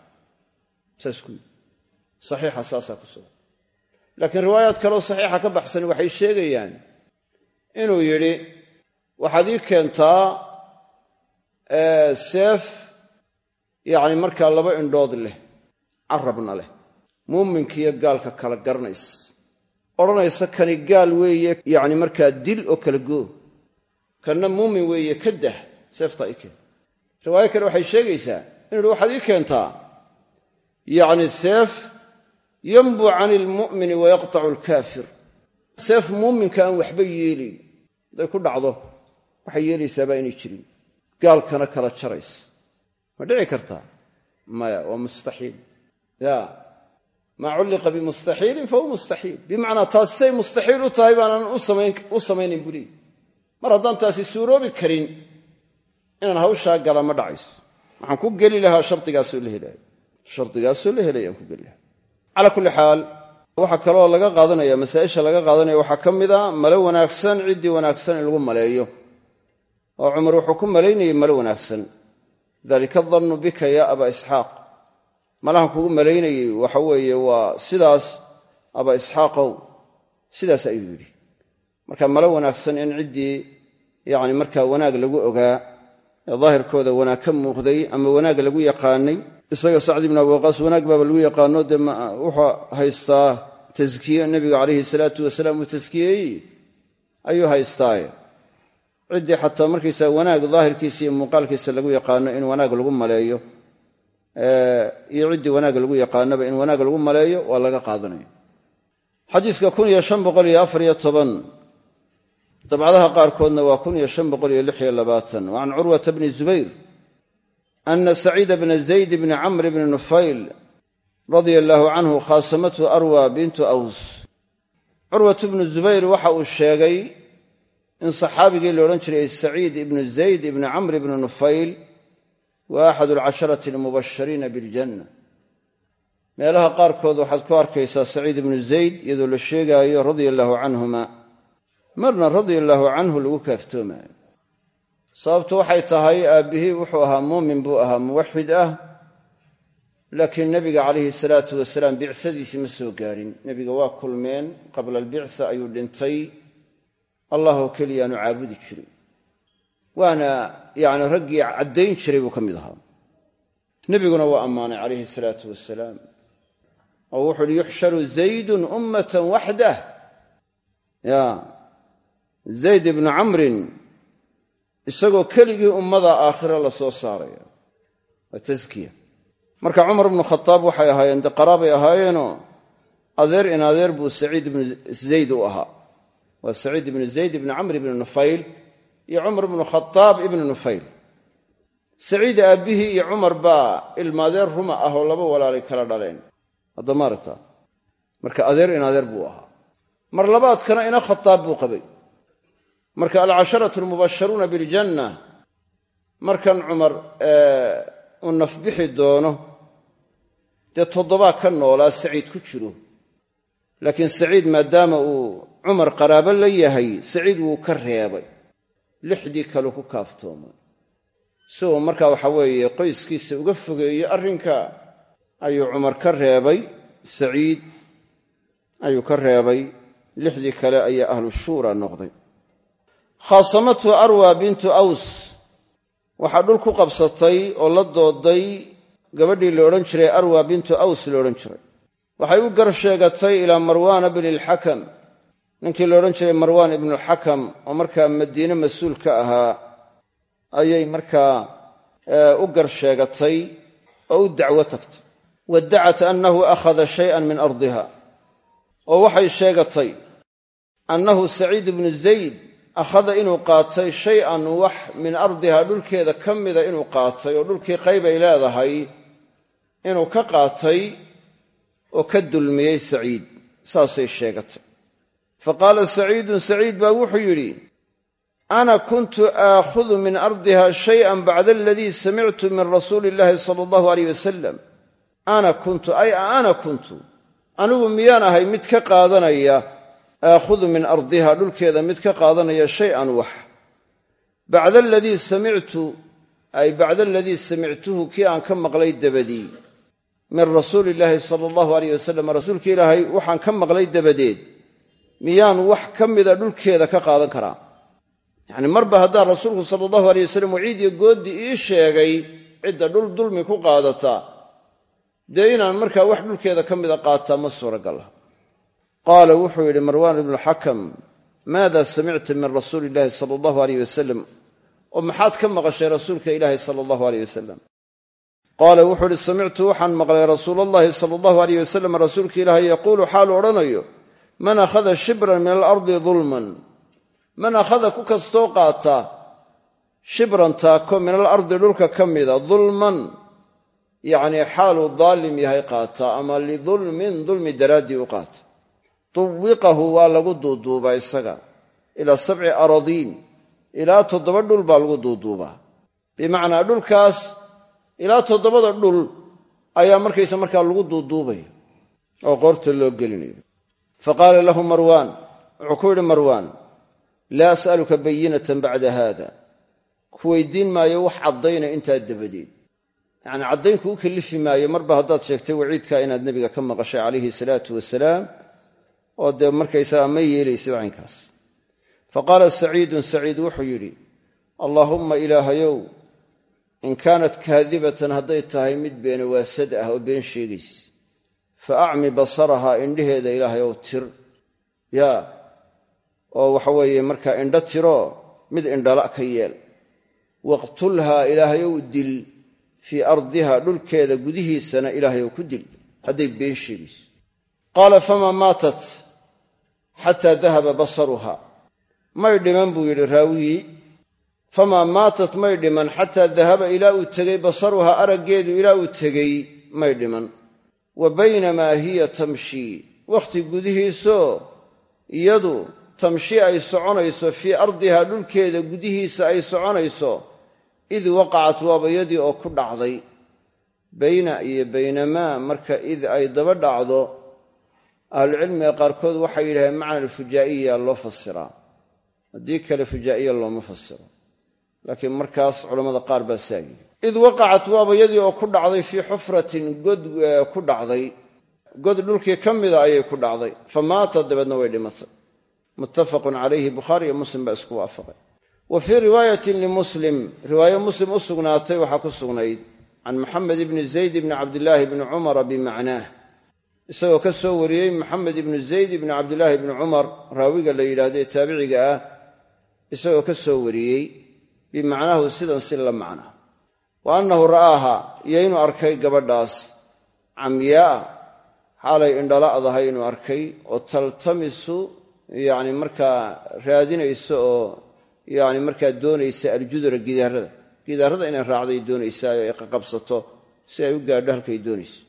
Saas ku yidhi saxiixa saasaa ku sugan. Laakiin riwaayaad kaleo saxiixa ka baxsani waxay sheegayaan inuu yidhi waxaad ii keentaa seef yacni markaa laba indhood leh carabna leh. Muuminkiiyo gaalka kala garanaysa odhanaysa kani gaal weeye yacni markaa dil oo kala goo kanna muumin weeye ka dah seeftaa ii keen riwaayo kale waxay sheegaysaa inu yidhi waxaad ii keentaa yacni seef yanbu cani ilmu'mini wayaqtacu alkaafir. Seef muuminka aan waxba yeelayn hadday ku dhacdo waxay yeelaysaabaa inay jirin. Gaalkana kala jaraysa ma dhici kartaa maya waa mustaxiil. Ya. Maa culliqa bimustaxiilin fahuwa mustaxiil. Bimacnaa taasi say mustaxiil u tahay baanaan u samaynayn leey mar haddaan taasi suuroobi karin inaan hawshaa gala ma dhacayso. Waxaan ku geli lahaa shardigaasoo la helaayo shardigaasoo la helaya aan ku geli lahaa. Calaa kulli laga qaadanaya masaa'isha laga qaadanaya waxaa ka mid a malo wanaagsan ciddii wanaagsan in lagu maleeyo. Oo cumar wuxuu ku malaynayay malo wanaagsan dalika dannu bika yaa abaa isxaaq. Malahan kugu malaynayey waxa weeye waa sidaas abaa isxaaqow sidaas ayuu yidhi. Marka malo wanaagsan in ciddii yacni markaa wanaag lagu ogaa ee daahirkooda wanaag ka muuqday ama wanaag lagu yaqaanay isaga sacdi ibnu abi waqaas wanaag baaba lagu yaqaano dee wuxuu haystaa taskiye nebiga calayhi salaatu wasalaam uu taskiyeeyey ayuu haystaaye ciddii xataa markaysaa wanaag daahirkiisa iyo muuqaalkiisa lagu yaqaano in wanaag lagu maleeyo. Iyo ciddii wanaag lagu yaqaanoba in wanaag lagu maleeyo waa laga qaadanaya xadiiska kun iyo shan boqol iyo afar iyo toban dabcadaha qaarkoodna waa kun iyo shan boqol iyo lix iyo labaatan. Wa can curwata bni zubayr ana saciida bna zayd bni camr bni nufayl radia allaahu canhu khaasamathu arwa bintu aws. Curwat bnu zubayr waxa uu sheegay in saxaabigii la odhan jiray saciid ibnu zayd ibni camr ibni nufayl waa axadu alcasharati almubashariina biljanna. Meelaha qaarkood waxaad ku arkaysaa saciid ibnu zayd iyadoo la sheegaayo radia allaahu canhuma. Marna radia allaahu canhu lagu kaaftoomayo. Sababtu waxay tahay aabbihii wuxuu ahaa muumin buu ahaa muwaxid ah laakiin nebiga calayhi salaatu wasalaam bicsadiisii ma soo gaadhin nebiga waa kulmeen qabla albicsa ayuu dhintay allahoo keliyaanu caabudi jiray. Waana yacni raggii caddayn jiray buu ka mid ahaa. Nebiguna waa ammaanay calayhi salaatu wasalaam oo wuxu uhi yuxsharu zaydun ummatan waxdah ya zayd ibnu camrin isagoo keligii ummada aakhira la soo saaraya. Waa taskiya marka cumar ibnu khadaab waxay ahaayeen dee qaraabay ahaayeenoo adeer in adeer buu saciid ibnu zayd u ahaa waa saciid ibnu zayd ibnu camr ibnu nufayl iyo cumar ibnu khadaab ibnu nufayl saciid aabbihii iyo cumar baa ilmaadeer ruma ah oo laba walaalay kala dhaleen. Hadda ma aragtaa marka adeer in adeer buu ahaa. Mar labaadkana ina khadaab buu qabay. Marka alcasharatu almubasharuuna biljanna markan cumar uu nafbixi doono dee toddobaa ka noolaa saciid ku jiro. Laakiin saciid maadaama uu cumar qaraabo la yahay saciid wuu ka reebay. Lixdii kale ku kaaftoomay uu markaa waxa weeye qoyskiisa uga fogeeyo arrinka ayuu cumar ka reebay saciid ayuu ka reebay. Lixdii kale ayaa ahlu shuura noqday. Khaasamathu arwa bintu aws waxaa dhul ku qabsatay oo la dooday gabadhii la odhan jiray arwa bintu aws la odhan jiray. Waxay u gar sheegatay ilaa marwaana bni alxakam ninkii la odhan jiray marwaan ibnualxakam oo markaa madiine mas'uul ka ahaa ayay markaa u gar sheegatay oo u dacwo tagtay. Waddacat annahu akhada shayan min ardiha. Oo waxay sheegatay annahu saciid ibnu zayd akhada inuu qaatay shay-an wax min ardiha dhulkeeda ka mida inuu qaatay oo dhulkii qayb ay leedahay inuu ka qaatay oo ka dulmiyey saciid. Saasay sheegatay fa qaala saciidun saciid baa wuxuu yidhi ana kuntu aakhudu min ardiha shayan bacda aladii samictu min rasuuli illahi sala allahu aleyh wasalam ana kuntu ay ana kuntu. Anigu miyaan ahay mid ka qaadanaya aakhudu min ardiha dhulkeeda mid ka qaadanaya shay-an wax. Bacda aladii samictu ay bacda aladii samictuhu kii aan ka maqlay dabadii min rasuuli illaahi sala allahu aleyh wasalam rasuulka ilaahay waxaan ka maqlay dabadeed miyaan wax ka mida dhulkeeda ka qaadan karaa. Yacni marba haddaan rasuulku sala allahu aleyh wasalam waciid iyo gooddi ii sheegay cidda dhul dulmi ku qaadata dee inaan markaa wax dhulkeeda ka mida qaataa ma suuragala qaala wuxuu yidhi marwaan ibnuxakam maada samicta min rasuuli illaahi sala allahu aleyh wasalam oo maxaad ka maqashay rasuulka ilaahi sala allahu aleyh wasalam qaala wuxuu idhi samictu waxaan maqlay rasuulallahi sala allahu aleyh wasalam rasuulka ilaahay yaquulu xaalu odhanayo man akhada shibran min alardi dulman man akhada ku kastoo qaata shibran taako min alardi dhulka ka mida dulman yacnii xaaluu daalim yahay qaataa ama lidulmin dulmi daraaddii u qaata. Tuwiqahu waa lagu duuduubaa isaga ilaa sabci aradiin ilaa toddoba dhul baa lagu duuduubaa. Bimacnaa dhulkaas ilaa toddobada dhul ayaa markaysa markaa lagu duuduubaya oo qoorta loo gelinayo fa qaala lahu marwaan wuxuu ku yidhi marwaan laa as'aluka bayinatan bacda haada ku weydiin maayo wax caddayna intaa dabadeed yacnii caddaynku u kallifi maayo marba haddaad sheegtay waciidkaa inaad nebiga ka maqashay calayhi salaatu wasalaam oo dee markaysaga ma yeelaysid caynkaas fa qaala saciidun saciid wuxuu yidhi allaahumma ilaahayow in kaanat kaadibatan hadday tahay mid beenawaasad ah oo been sheegaysa fa acmi basarahaa indhaheeda ilaahay ow tir yaa oo waxa weeye markaa indho tiroo mid indhala ka yeel waqtulhaa ilaahay ow dil fii ardiha dhulkeeda gudihiisana ilaahay ow ku dil hadday been sheegayso qaala famaa maatat xataa dahaba basaruha may dhiman buu yidhi raawigii famaa maatat may dhiman xataa dahaba ilaa uu tegey basaruhaa araggeedu ilaa uu tegey may dhiman wa baynamaa hiya tamshii wakhti gudihiisoo iyadu tamshi ay soconayso fii ardihaa dhulkeeda gudihiisa ay soconayso id waqacat waaba yadii oo ku dhacday. Bayna iyo baynamaa marka id ay daba dhacdo ahlucilmiga qaarkood waxay yidhahdeen macna alfujaa'iya loo fasiraa haddii kale fujaa'iya looma fasiro laakiin markaas culammada qaar baa saa yidhi id waqacat waaba yadii oo ku dhacday fii xufratin god ku dhacday. God dhulkii ka mida ayay ku dhacday. Fa maatat dabeedna way dhimatay. Muttafaqun calayhi bukhaari iyo muslim baa isku waafaqay. Wa fii riwaayatin limuslim riwaayo muslim u sugnaatay waxaa ku sugnayd can maxamed ibni zayd ibni cabdillaahi bni cumara bimacnaah isagoo ka soo wariyey maxamed ibnu zayd ibni cabdillaahi bni cumar raawiga la yidhaahdo ee taabiciga ah isagoo ka soo wariyey bimacnaahu sidan si la macna wa annahu ra'aaha iyo inuu arkay gabadhaas camyaa xaalay indhala'dahay inuu arkay oo taltamisu yacni markaa raadinayso oo yacni markaa doonaysa aljudura gidaarada. Gidaarada inay raacday doonaysaa oo ay qaqabsato si ay u gaadho halkay doonayso.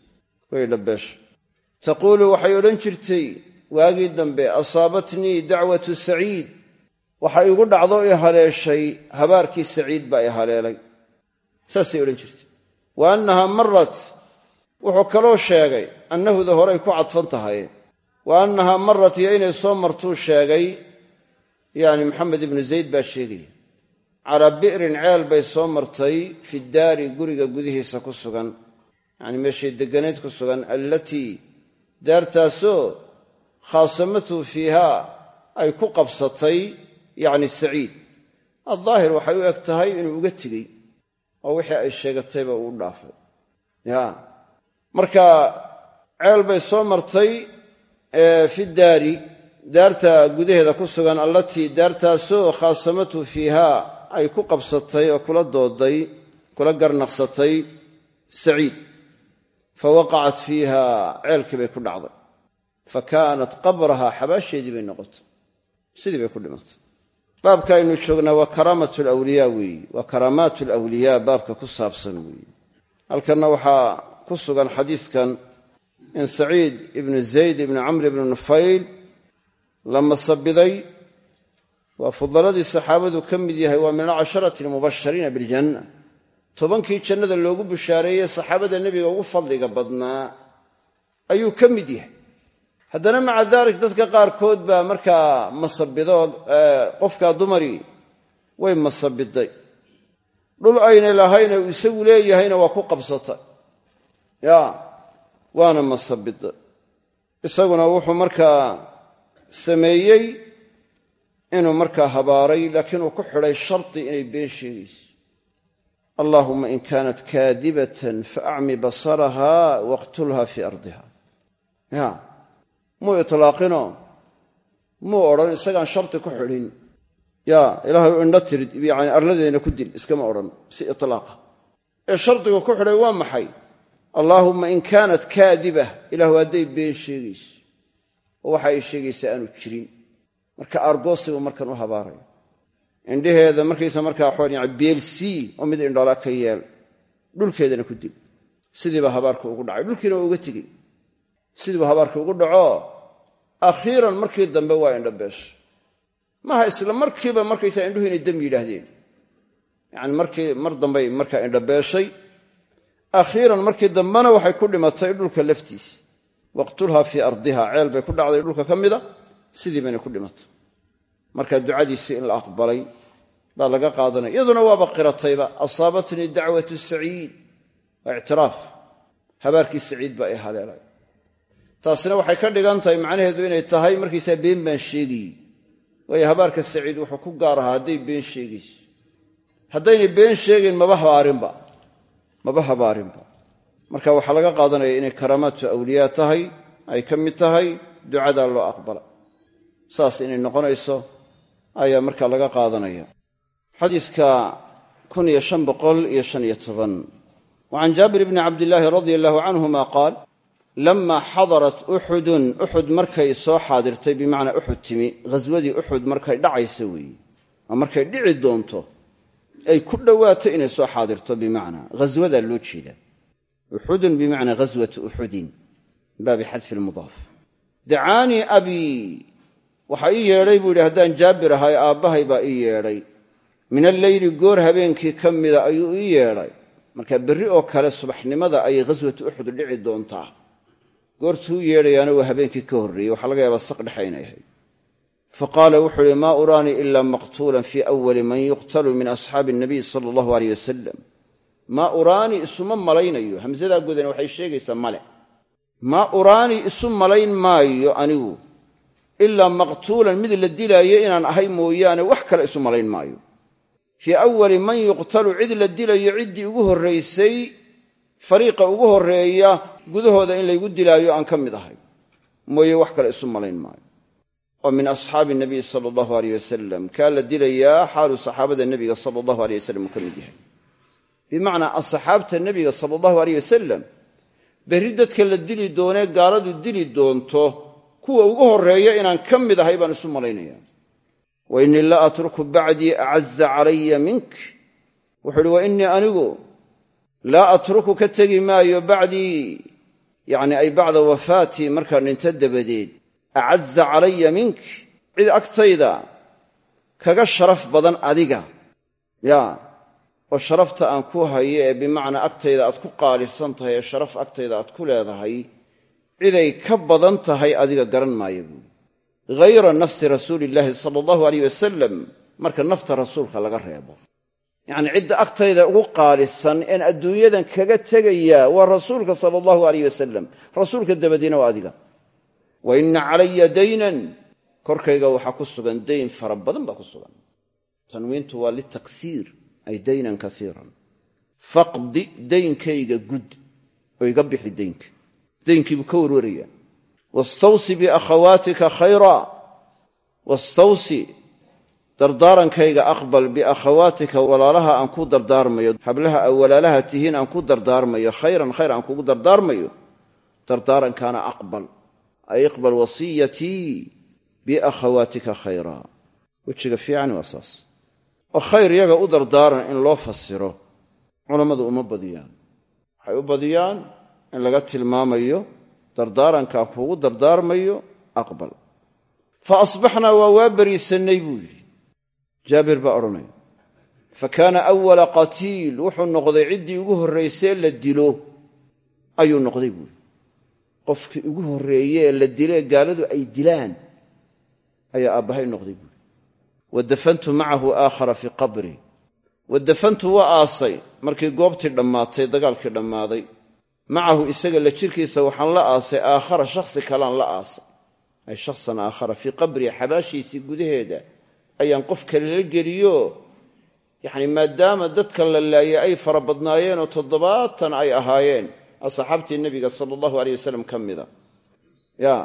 Way dhabeesha taquulu waxay odhan jirtay waagii dambe asaabatnii dacwatu saciid waxa igu dhacdo i haleeshay habaarkii saciid baa i haleelay. Saasay odhan jirtay. Wa annaha marat wuxuu kaloo sheegay annahuda horay ku cadfan tahay. Wa annahaa marat iyo inay soo martuu sheegay yacni maxamed ibnu zayd baa sheegaya. Calaa bi'rin ceel bay soo martay fi daari guriga gudihiisa ku sugan yacni meeshay degganayd ku sugan allatii daartaasoo khaasamatu fiihaa ay ku qabsatay yacni saciid. Addaahir waxay u eg tahay inuu uga tegey oo wixii ay sheegatayba uu dhaafay. Ya. Marka ceel bay soo martay fi daari daarta gudaheeda ku sugan allatii daartaasoo khaasamatu fiihaa ay ku qabsatay oo kula dooday kula garnaqsatay saciid. Fa waqacat fiiha ceelkii bay ku dhacday. Fa kaanat qabrahaa xabaasheedii bay noqotay. Sidii bay ku dhimatay baabka aynu joognaa waa karaamat lawliyaa weeye waa karaamaat lawliyaa baabka ku saabsan weeye halkanna waxaa ku sugan xadiidkan in saciid ibnu zayd ibni camr ibni nufayl la masabiday. Waa fudaladii saxaabadu ka mid yahay waa min alcasharati almubashariina biljanna. Tobankii jannada loogu bushaareeyey saxaabada nebiga ugu fadliga badnaa ayuu ka mid yahay haddana maca dalik dadka qaarkood baa markaa masabido qofkaa dumari way masabiday. Dhul aynay lahayna uu isagu leeyahayna waa ku qabsatay. Ya waana masabiday isaguna wuxuu markaa sameeyey inuu markaa habaaray laakiin uu ku xidhay shardi inay been sheegayso allaahuma in kaanat kaadibatan faacmi basaraha waqtulha fii ardiha muu itlaaqino muu odhan isagaan shardi ku xidhin. Ya ilaahay u tirid yani arladeena ku dil iskama odhan si itlaaqa ee shardigu ku xidhay waa maxay? Allaahumma in kaanat kaadiba ilaahu hadday been sheegayso. Oo waxa ay sheegaysaa aanu jirin. Marka argoosibu markan u habaaray indhaheeda markaysa markaa waxaan beelsii oo mid indhala ka yeel dhulkeedana ku dil. Sidiiba habaarka ugu dhacay dhulkiina uga tegey. Sidiiba habaarka ugu dhaco akhiiran markii dambe waa indhabeesha maaha isla markiiba markaysaa indhuhu inay dam yidhaahdeen. Yani markii mar dambey markaa indhabeeshay akhiiran markii dambena waxay ku dhimatay dhulka laftiisa waqtulha fii ardiha ceel bay ku dhacday dhulka ka mida sidii bayna ku dhimatay. Marka ducadiisii in la aqbalay baa laga qaadanaya iyaduna waaba qiratayba asaabatnii dacwatu saciid waa ictiraaf. Habaarkii saciid baa i haleelay taasina waxay ka dhigan tahay macnaheedu inay tahay markaysaa been baan sheegaye waayo habaarka saciid wuxuu ku gaar ahaa hadday been sheegayso haddaynay been sheegayn maba habaarinba maba habaarinba marka waxaa laga qaadanaya inay karaamaatu awliyaa tahay ay ka mid tahay ducadaa loo aqbala. saas inay noqonayso ayaa marka laga qaadanaya. xadiidka kun iyo shan boqol iyo shan iyo toban. wa can jaabir bni cabdillaahi radia allahu canhuma qaal lama xadarat uxudun uxud markay soo xaadirtay bimacnaa uxud timi ghaswadii uxud markay dhacaysa weeye oo markay dhici doonto ay ku dhowaato inay soo xaadirto bimacnaa ghaswadaa loo jeedaa uxudun bimacnaa ghaswatu uxudin baabi xadfi lmudaaf dacaanii abii waxaa ii yeedhay buu yidhi haddaan jaabir ahay aabbahay baa ii yeedhay min alleyli goor habeenkii ka mida ayuu ii yeedhay marka berri oo kale subaxnimada ayay ghaswatu uxud doontaa goortuu yeedhayaana waa habeenkii ka horreeyey waxaa laga yaabaa saq dhexa inay ahayd faqaala wuxuu uhi maa uraanii ilaa maqtuulan fii awali man yuqtalu min asxaabi nabiy sala allahu aleyh wasalam maa uraanii isuma malaynayo hamsadaa godani waxay sheegaysaa male. Maa uraanii isu malayn maayo anigu ilaa maqtuulan mid la dilaayo inaan ahay mooyaane wax kale isu malayn maayo. Fii awali man yuqtalu cid la dilayo ciddii ugu horraysay fariiqa ugu horreeya gudahooda in laygu dilaayo aan ka mid ahay. Mooye wax kale isu malayn maayo. Oo min asxaabi nabiy sala allahu aleyh wasalam kaa la dilayaa xaaluu saxaabada nebiga sala allahu aleyh wasalam uu ka mid yahay. Bimacnaa asxaabta nebiga sala allahu aleyh wasalam berri dadka la dili doonee gaaladu dili doonto kuwa ugu horreeya inaan ka mid ahay baan isu malaynaya wa innii la atruku bacdii acaza calaya mink. Wuxuu uhi wa innii anigu laa atruku ka tegi maayo bacdii yacni ay bacda wafaatii markaan dhinto dabadeed acaza calaya mink cid agtayda kaga sharaf badan adiga. Ya oo sharafta aan ku hayo ee bimacnaa agtayda aad ku qaalisan tahay ee sharaf agtayda aad ku leedahay ciday ka badan tahay adiga garan maayo buuri hayra nafsi rasuuli illaahi sala allahu aleyh wasalam marka nafta rasuulka laga reebo yacnii cidda agtayda ugu qaalisan een adduunyadan kaga tegayaa waa rasuulka sala allahu aleyh wasalam rasuulka dabadiina waa adiga. Wa inna calaya daynan. Korkayga waxaa ku sugan dayn fara badan baa ku sugan. Tanwiintu waa litaksiir ay daynan kasiiran faqdi daynkayga gud oo iga bixi daynka. Daynkiibuu ka warwaraya wastawsi biakhawaatika khayra. Wastawsi dardaarankayga aqbal biakhawaatika walaalaha aan ku dardaarmayo hablaha a walaalaha tihiin aan ku dardaarmayo khayran khayr aan kugu dardaarmayo dardaarankaana aqbal. Ay iqbal wasiyatii biakhawaatika khayra. Wejiga fiicani waa saas. Oo khayr yaga u dardaaran in loo fasiro culammadu uma badiyaan. Waxay u badiyaan in laga tilmaamayo dardaarankaa kuugu dardaarmayo aqbal. Fa asbaxnaa waa waa beriisannay buu yidhi jaabir baa odhanaya fa kaana awala qatiil wuxuu noqday ciddii ugu horraysee la dilo. Ayuu noqday buuhi qofkii ugu horreeye ee la dilee gaaladu ay dilaan ayaa aabbahay noqday buuhi wa dafantu macahu aakhara fii qabri. Wa dafantu waa aasay markii goobtii dhammaatay dagaalkii dhammaaday. Macahu isaga la jirkiisa waxaan la aasay aakhara shakhsi kalaan la aasay. Ay shakhsan aakhara fii qabrii xabaashiisii gudaheeda ayaan qof kale la geliyo yacni maadaama dadka la laayay ay fara badnaayeenoo toddobaatan ay ahaayeen asxaabtii nebiga sala allahu aleyh wasalam ka mida. Ya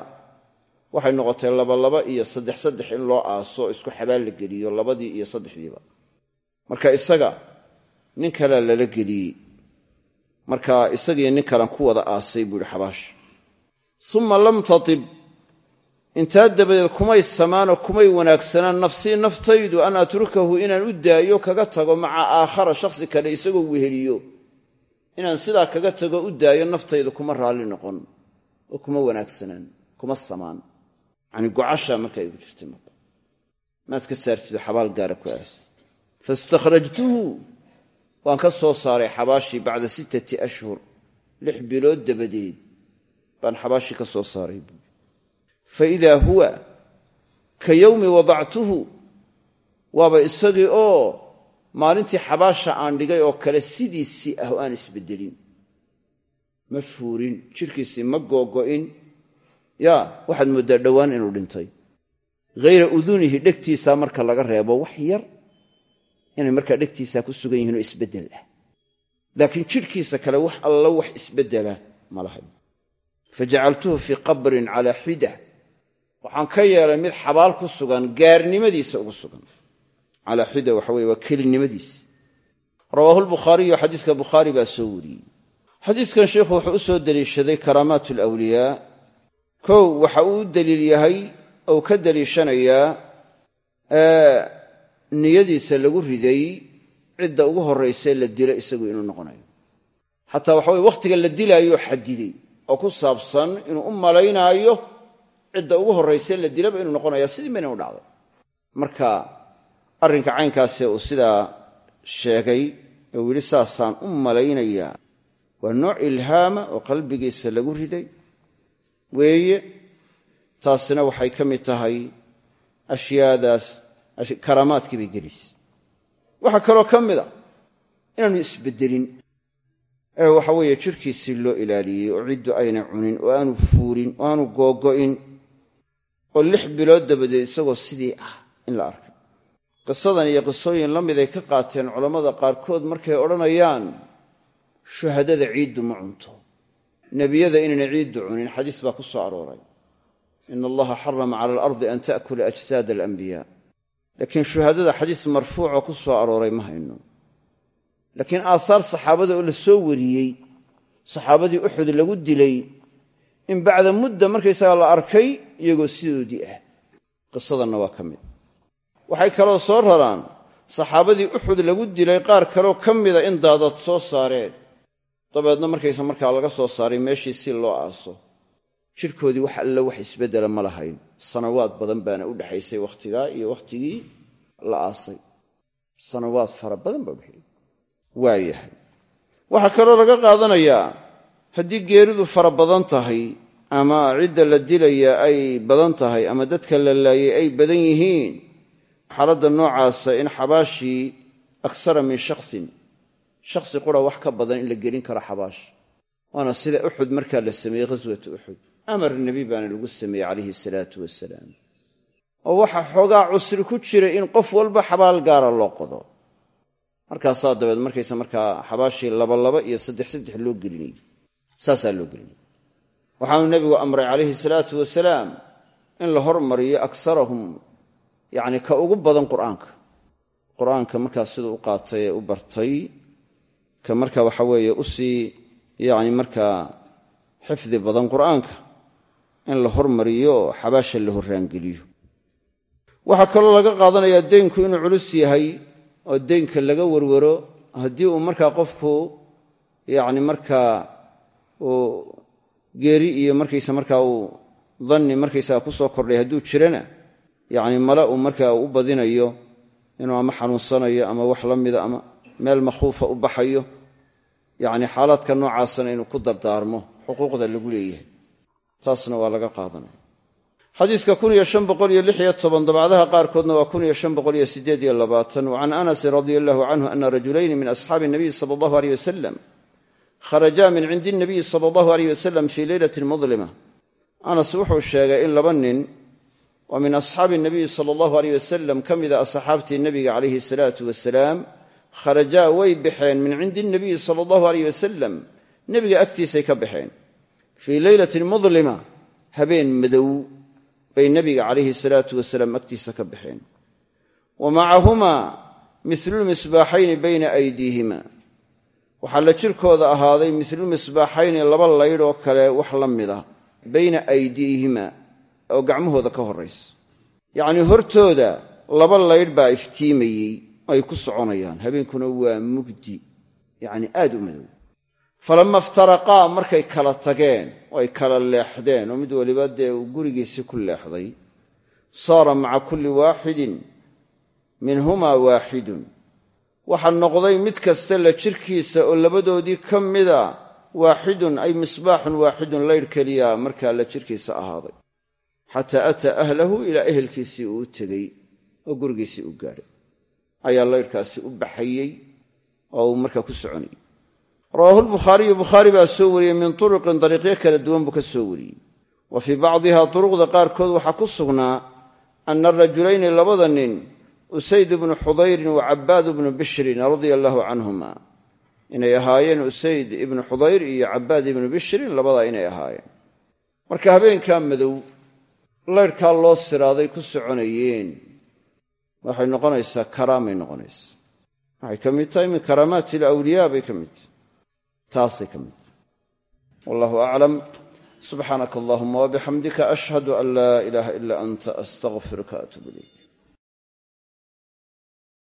waxay noqotay labalaba iyo saddex saddex in loo aaso isku xabaal la geliyo labadii iyo saddexdiiba. Marka isaga nin kalea lala geliyey. Marka isagii nin kalan ku wada aasay buu ihi xabaash. Uma lam tatib intaa dabadeed kumay samaanoo kumay wanaagsanaan nafsii naftaydu an atrukahu inaan u daayo kaga tago maca aakhara shakhsi kale isagoo weheliyo. Inaan sidaa kaga tago u daayo naftaydu kuma raalli noqon oo kuma wanaagsanaan kuma samaan. Yacni gocashaa marka igu jirtay marka. Maad ka ku aas. Faistakhrajtuhu waan ka soo saaray xabaashii bacda sittati ashhur lix bilood dabadeed baan xabaashii ka soo saaray. buui fa idaa huwa ka yowmi wadactuhu waaba isagii oo maalintii xabaasha aan dhigay oo kale sidiisii ah oo aan isbeddelin ma fuurin jidhkiisii ma googo'in yaa waxaad mooddaa dhowaan inuu dhintay. Hayra udunihi dhegtiisaa marka laga reebo wax yar inay markaa dhegtiisaa ku sugan yihiin oo isbeddel ah. Laakiin jidhkiisa kale wax alla wax isbeddela ma lahay fa jacaltuhu fii qabrin calaa xida waxaan ka yeelay mid xabaal ku sugan gaarnimadiisa ugu sugan. Calaa xida waxa weye waa kelinimadiisa rawaahu lbukhaariyu xadiiska bukhaari baa soo wariyey. Xadiiskan sheikhu wuxuu u soo deliishaday karaamaat alawliyaa kow waxa uu u deliil yahay ou ka deliishanayaa niyadiisa lagu riday cidda ugu horraysee la dilo isagu inuu noqonayo. Xataa waxa weye wakhtiga la dilaayoo xadiday oo ku saabsan inuu u malaynaayo cidda ugu horraysee la dilaba inuu noqonaya sidii bayna u dhacday marka arrinka caynkaasee uu sidaa sheegay ee uu yidhi saasaan u malaynayaa. Waa nooc ilhaama oo qalbigiisa lagu riday. Weeye taasina waxay ka mid tahay ashyaadaas karaamaadkii bay gelaysa waxaa kaloo ka mid a inaanu isbeddelin ee waxa weeye jidhkiisii loo ilaaliyey oo ciddu aynay cunin oo aanu fuurin oo aanu googo'in oo lix bilood dabadeed isagoo sidii ah in la arkay qisadan iyo qisooyin la mid ay ka qaateen culammada qaarkood markay odhanayaan shuhadada ciiddu ma cunto. Nebiyada inaynay ciiddu cunin. Xadiis baa ku soo arooray. Ina allaha xarama cala alardi an ta'kula ajsaada alambiyaa laakiin shuhadada xadiis marfuucoo ku soo arooray ma hayno. Laakiin aasaar saxaabada oo la soo wariyey saxaabadii uxud lagu dilay in bacda mudda markaysaga la arkay iyagoo sidoodii ah. Qisadanna waa ka mid. Waxay kaloo soo raraan saxaabadii uxud lagu dilay qaar kaloo ka mida in daadad soo saareen. Dabeedna markaysa markaa laga soo saaray meeshii si loo aaso. Jidhkoodii wax alle wax isbeddela ma lahayn. Sanawaad badan baana u dhexaysay wakhtigaa iyo wakhtigii la aasay. Sanawaad fara badan baa udhexeeyey waa yahay. Waxaa kaloo laga qaadanayaa haddii geeridu fara badan tahay ama cidda la dilaya ay badan tahay ama dadka la laayay ay badan yihiin xaaladda noocaasa in xabaashii aksara min shakhsin. Shakhsi qura wax ka badan in la gelin karo xabaash. Waana sida uxud markaa la sameeyey ghaswata uxud amar nebi baana lagu sameeyey calayhi salaatu wasalaam oo waxaa xoogaa cusri ku jira in qof walba xabaal gaara loo qodo. Markaasaa dabeed markaysa markaa xabaashii labalaba iyo saddex saddex loo gelinayey saasaa loo gelinayey waxaanu nebigu amray calayhi salaatu wasalaam in la hormariyo aksarahum yacni ka ugu badan qur'aanka. Qur'aanka markaa siduu u qaatay ee u bartay ka marka waxa weeye u sii yacni markaa xifdi badan qur'aanka in la hormariyo xabaasha la horraangeliyo. Waxaa kaloo laga qaadanayaa deynku inuu culus yahay oo deynka laga warwaro haddii uu markaa qofku yacni markaa uu geeri iyo markaysa markaa uu danni markaysaga ku soo kordhay hadduu jirana yacni male uu markaa u badinayo inuu ama xanuunsanayo ama wax la mida ama meel makhuufa u baxayo yacni xaalaadka noocaasana inuu ku dardaarmo xuquuqda lagu leeyahay. Taasna waa laga qaadanaya xadiiska dabcdaha qaarkoodna waa wa can anasin radia allahu canhu ana rajulayni min asxaabi nabiy sala allahu aleyh wasalam kharajaa min cindi nabiyi sala allahu aleyh wasalam fii leylati mudlima. Anas wuxuu sheegay in laba nin oo min asxaabi nabiyi sala allahu aleyh wasalam ka mida asxaabtii nebiga calayhi salaatu wasalaam kharajaa way baxeen min cindi nabiyi sala allahu aleyh wasalam nebiga agtiisay ka baxeen. Fii leylatin mudlima habeen madow bay nebiga calayhi salaatu wasalaam agtiisa ka baxeen. Wa macahumaa mislulmisbaaxayni bayna aydiihima waxaa la jirkooda ahaaday mislulmisbaaxayni laba laydh oo kale wax la mida bayna aydiihima oo gacmahooda ka horraysa. Yacnii hortooda laba laydh baa iftiimayey ay ku soconayaan. Habeenkuna waa mugdi yacni aad u madow. Falama iftaraqaa markay kala tageen oo ay kala leexdeen oo mid waliba dee uu gurigiisii ku leexday saara maca kulli waaxidin minhumaa waaxidun waxaa noqday mid kasta la jirkiisa oo labadoodii ka mida waaxidun ay misbaaxun waaxidun laydh keliya markaa la jirkiisa ahaaday. Xataa ataa ahlahu ilaa ehelkiisii uu u tegey oo gurigiisii u gaadhay ayaa laydhkaasi u baxayey oo uu markaa ku soconayey rawaahu lbukhaariyu bukhaari baa soo wariyey min turuqin dariiqyo kala duwan buu ka soo wariyey. Wa fii bacdiha turuqda qaarkood waxaa ku sugnaa ana rajulayni labada nin usayd ibnu xudayrin wa cabbaad ibnu bishrin radia allaahu canhuma inay ahaayeen usayd ibnu xudayr iyo cabbaad ibnu bishrin labadaa inay ahaayeen. Marka habeenkaa madow laydhkaa loo siraaday ku soconayeen. Waxay noqonaysaa karaamay noqonaysaa. Waxay ka mid tahay min karaamaati alawliyaa bay ka mid tahay. Taasay ka mid tahay. Wallahu aclam subxaanaka allahuma wabixamdika ashhadu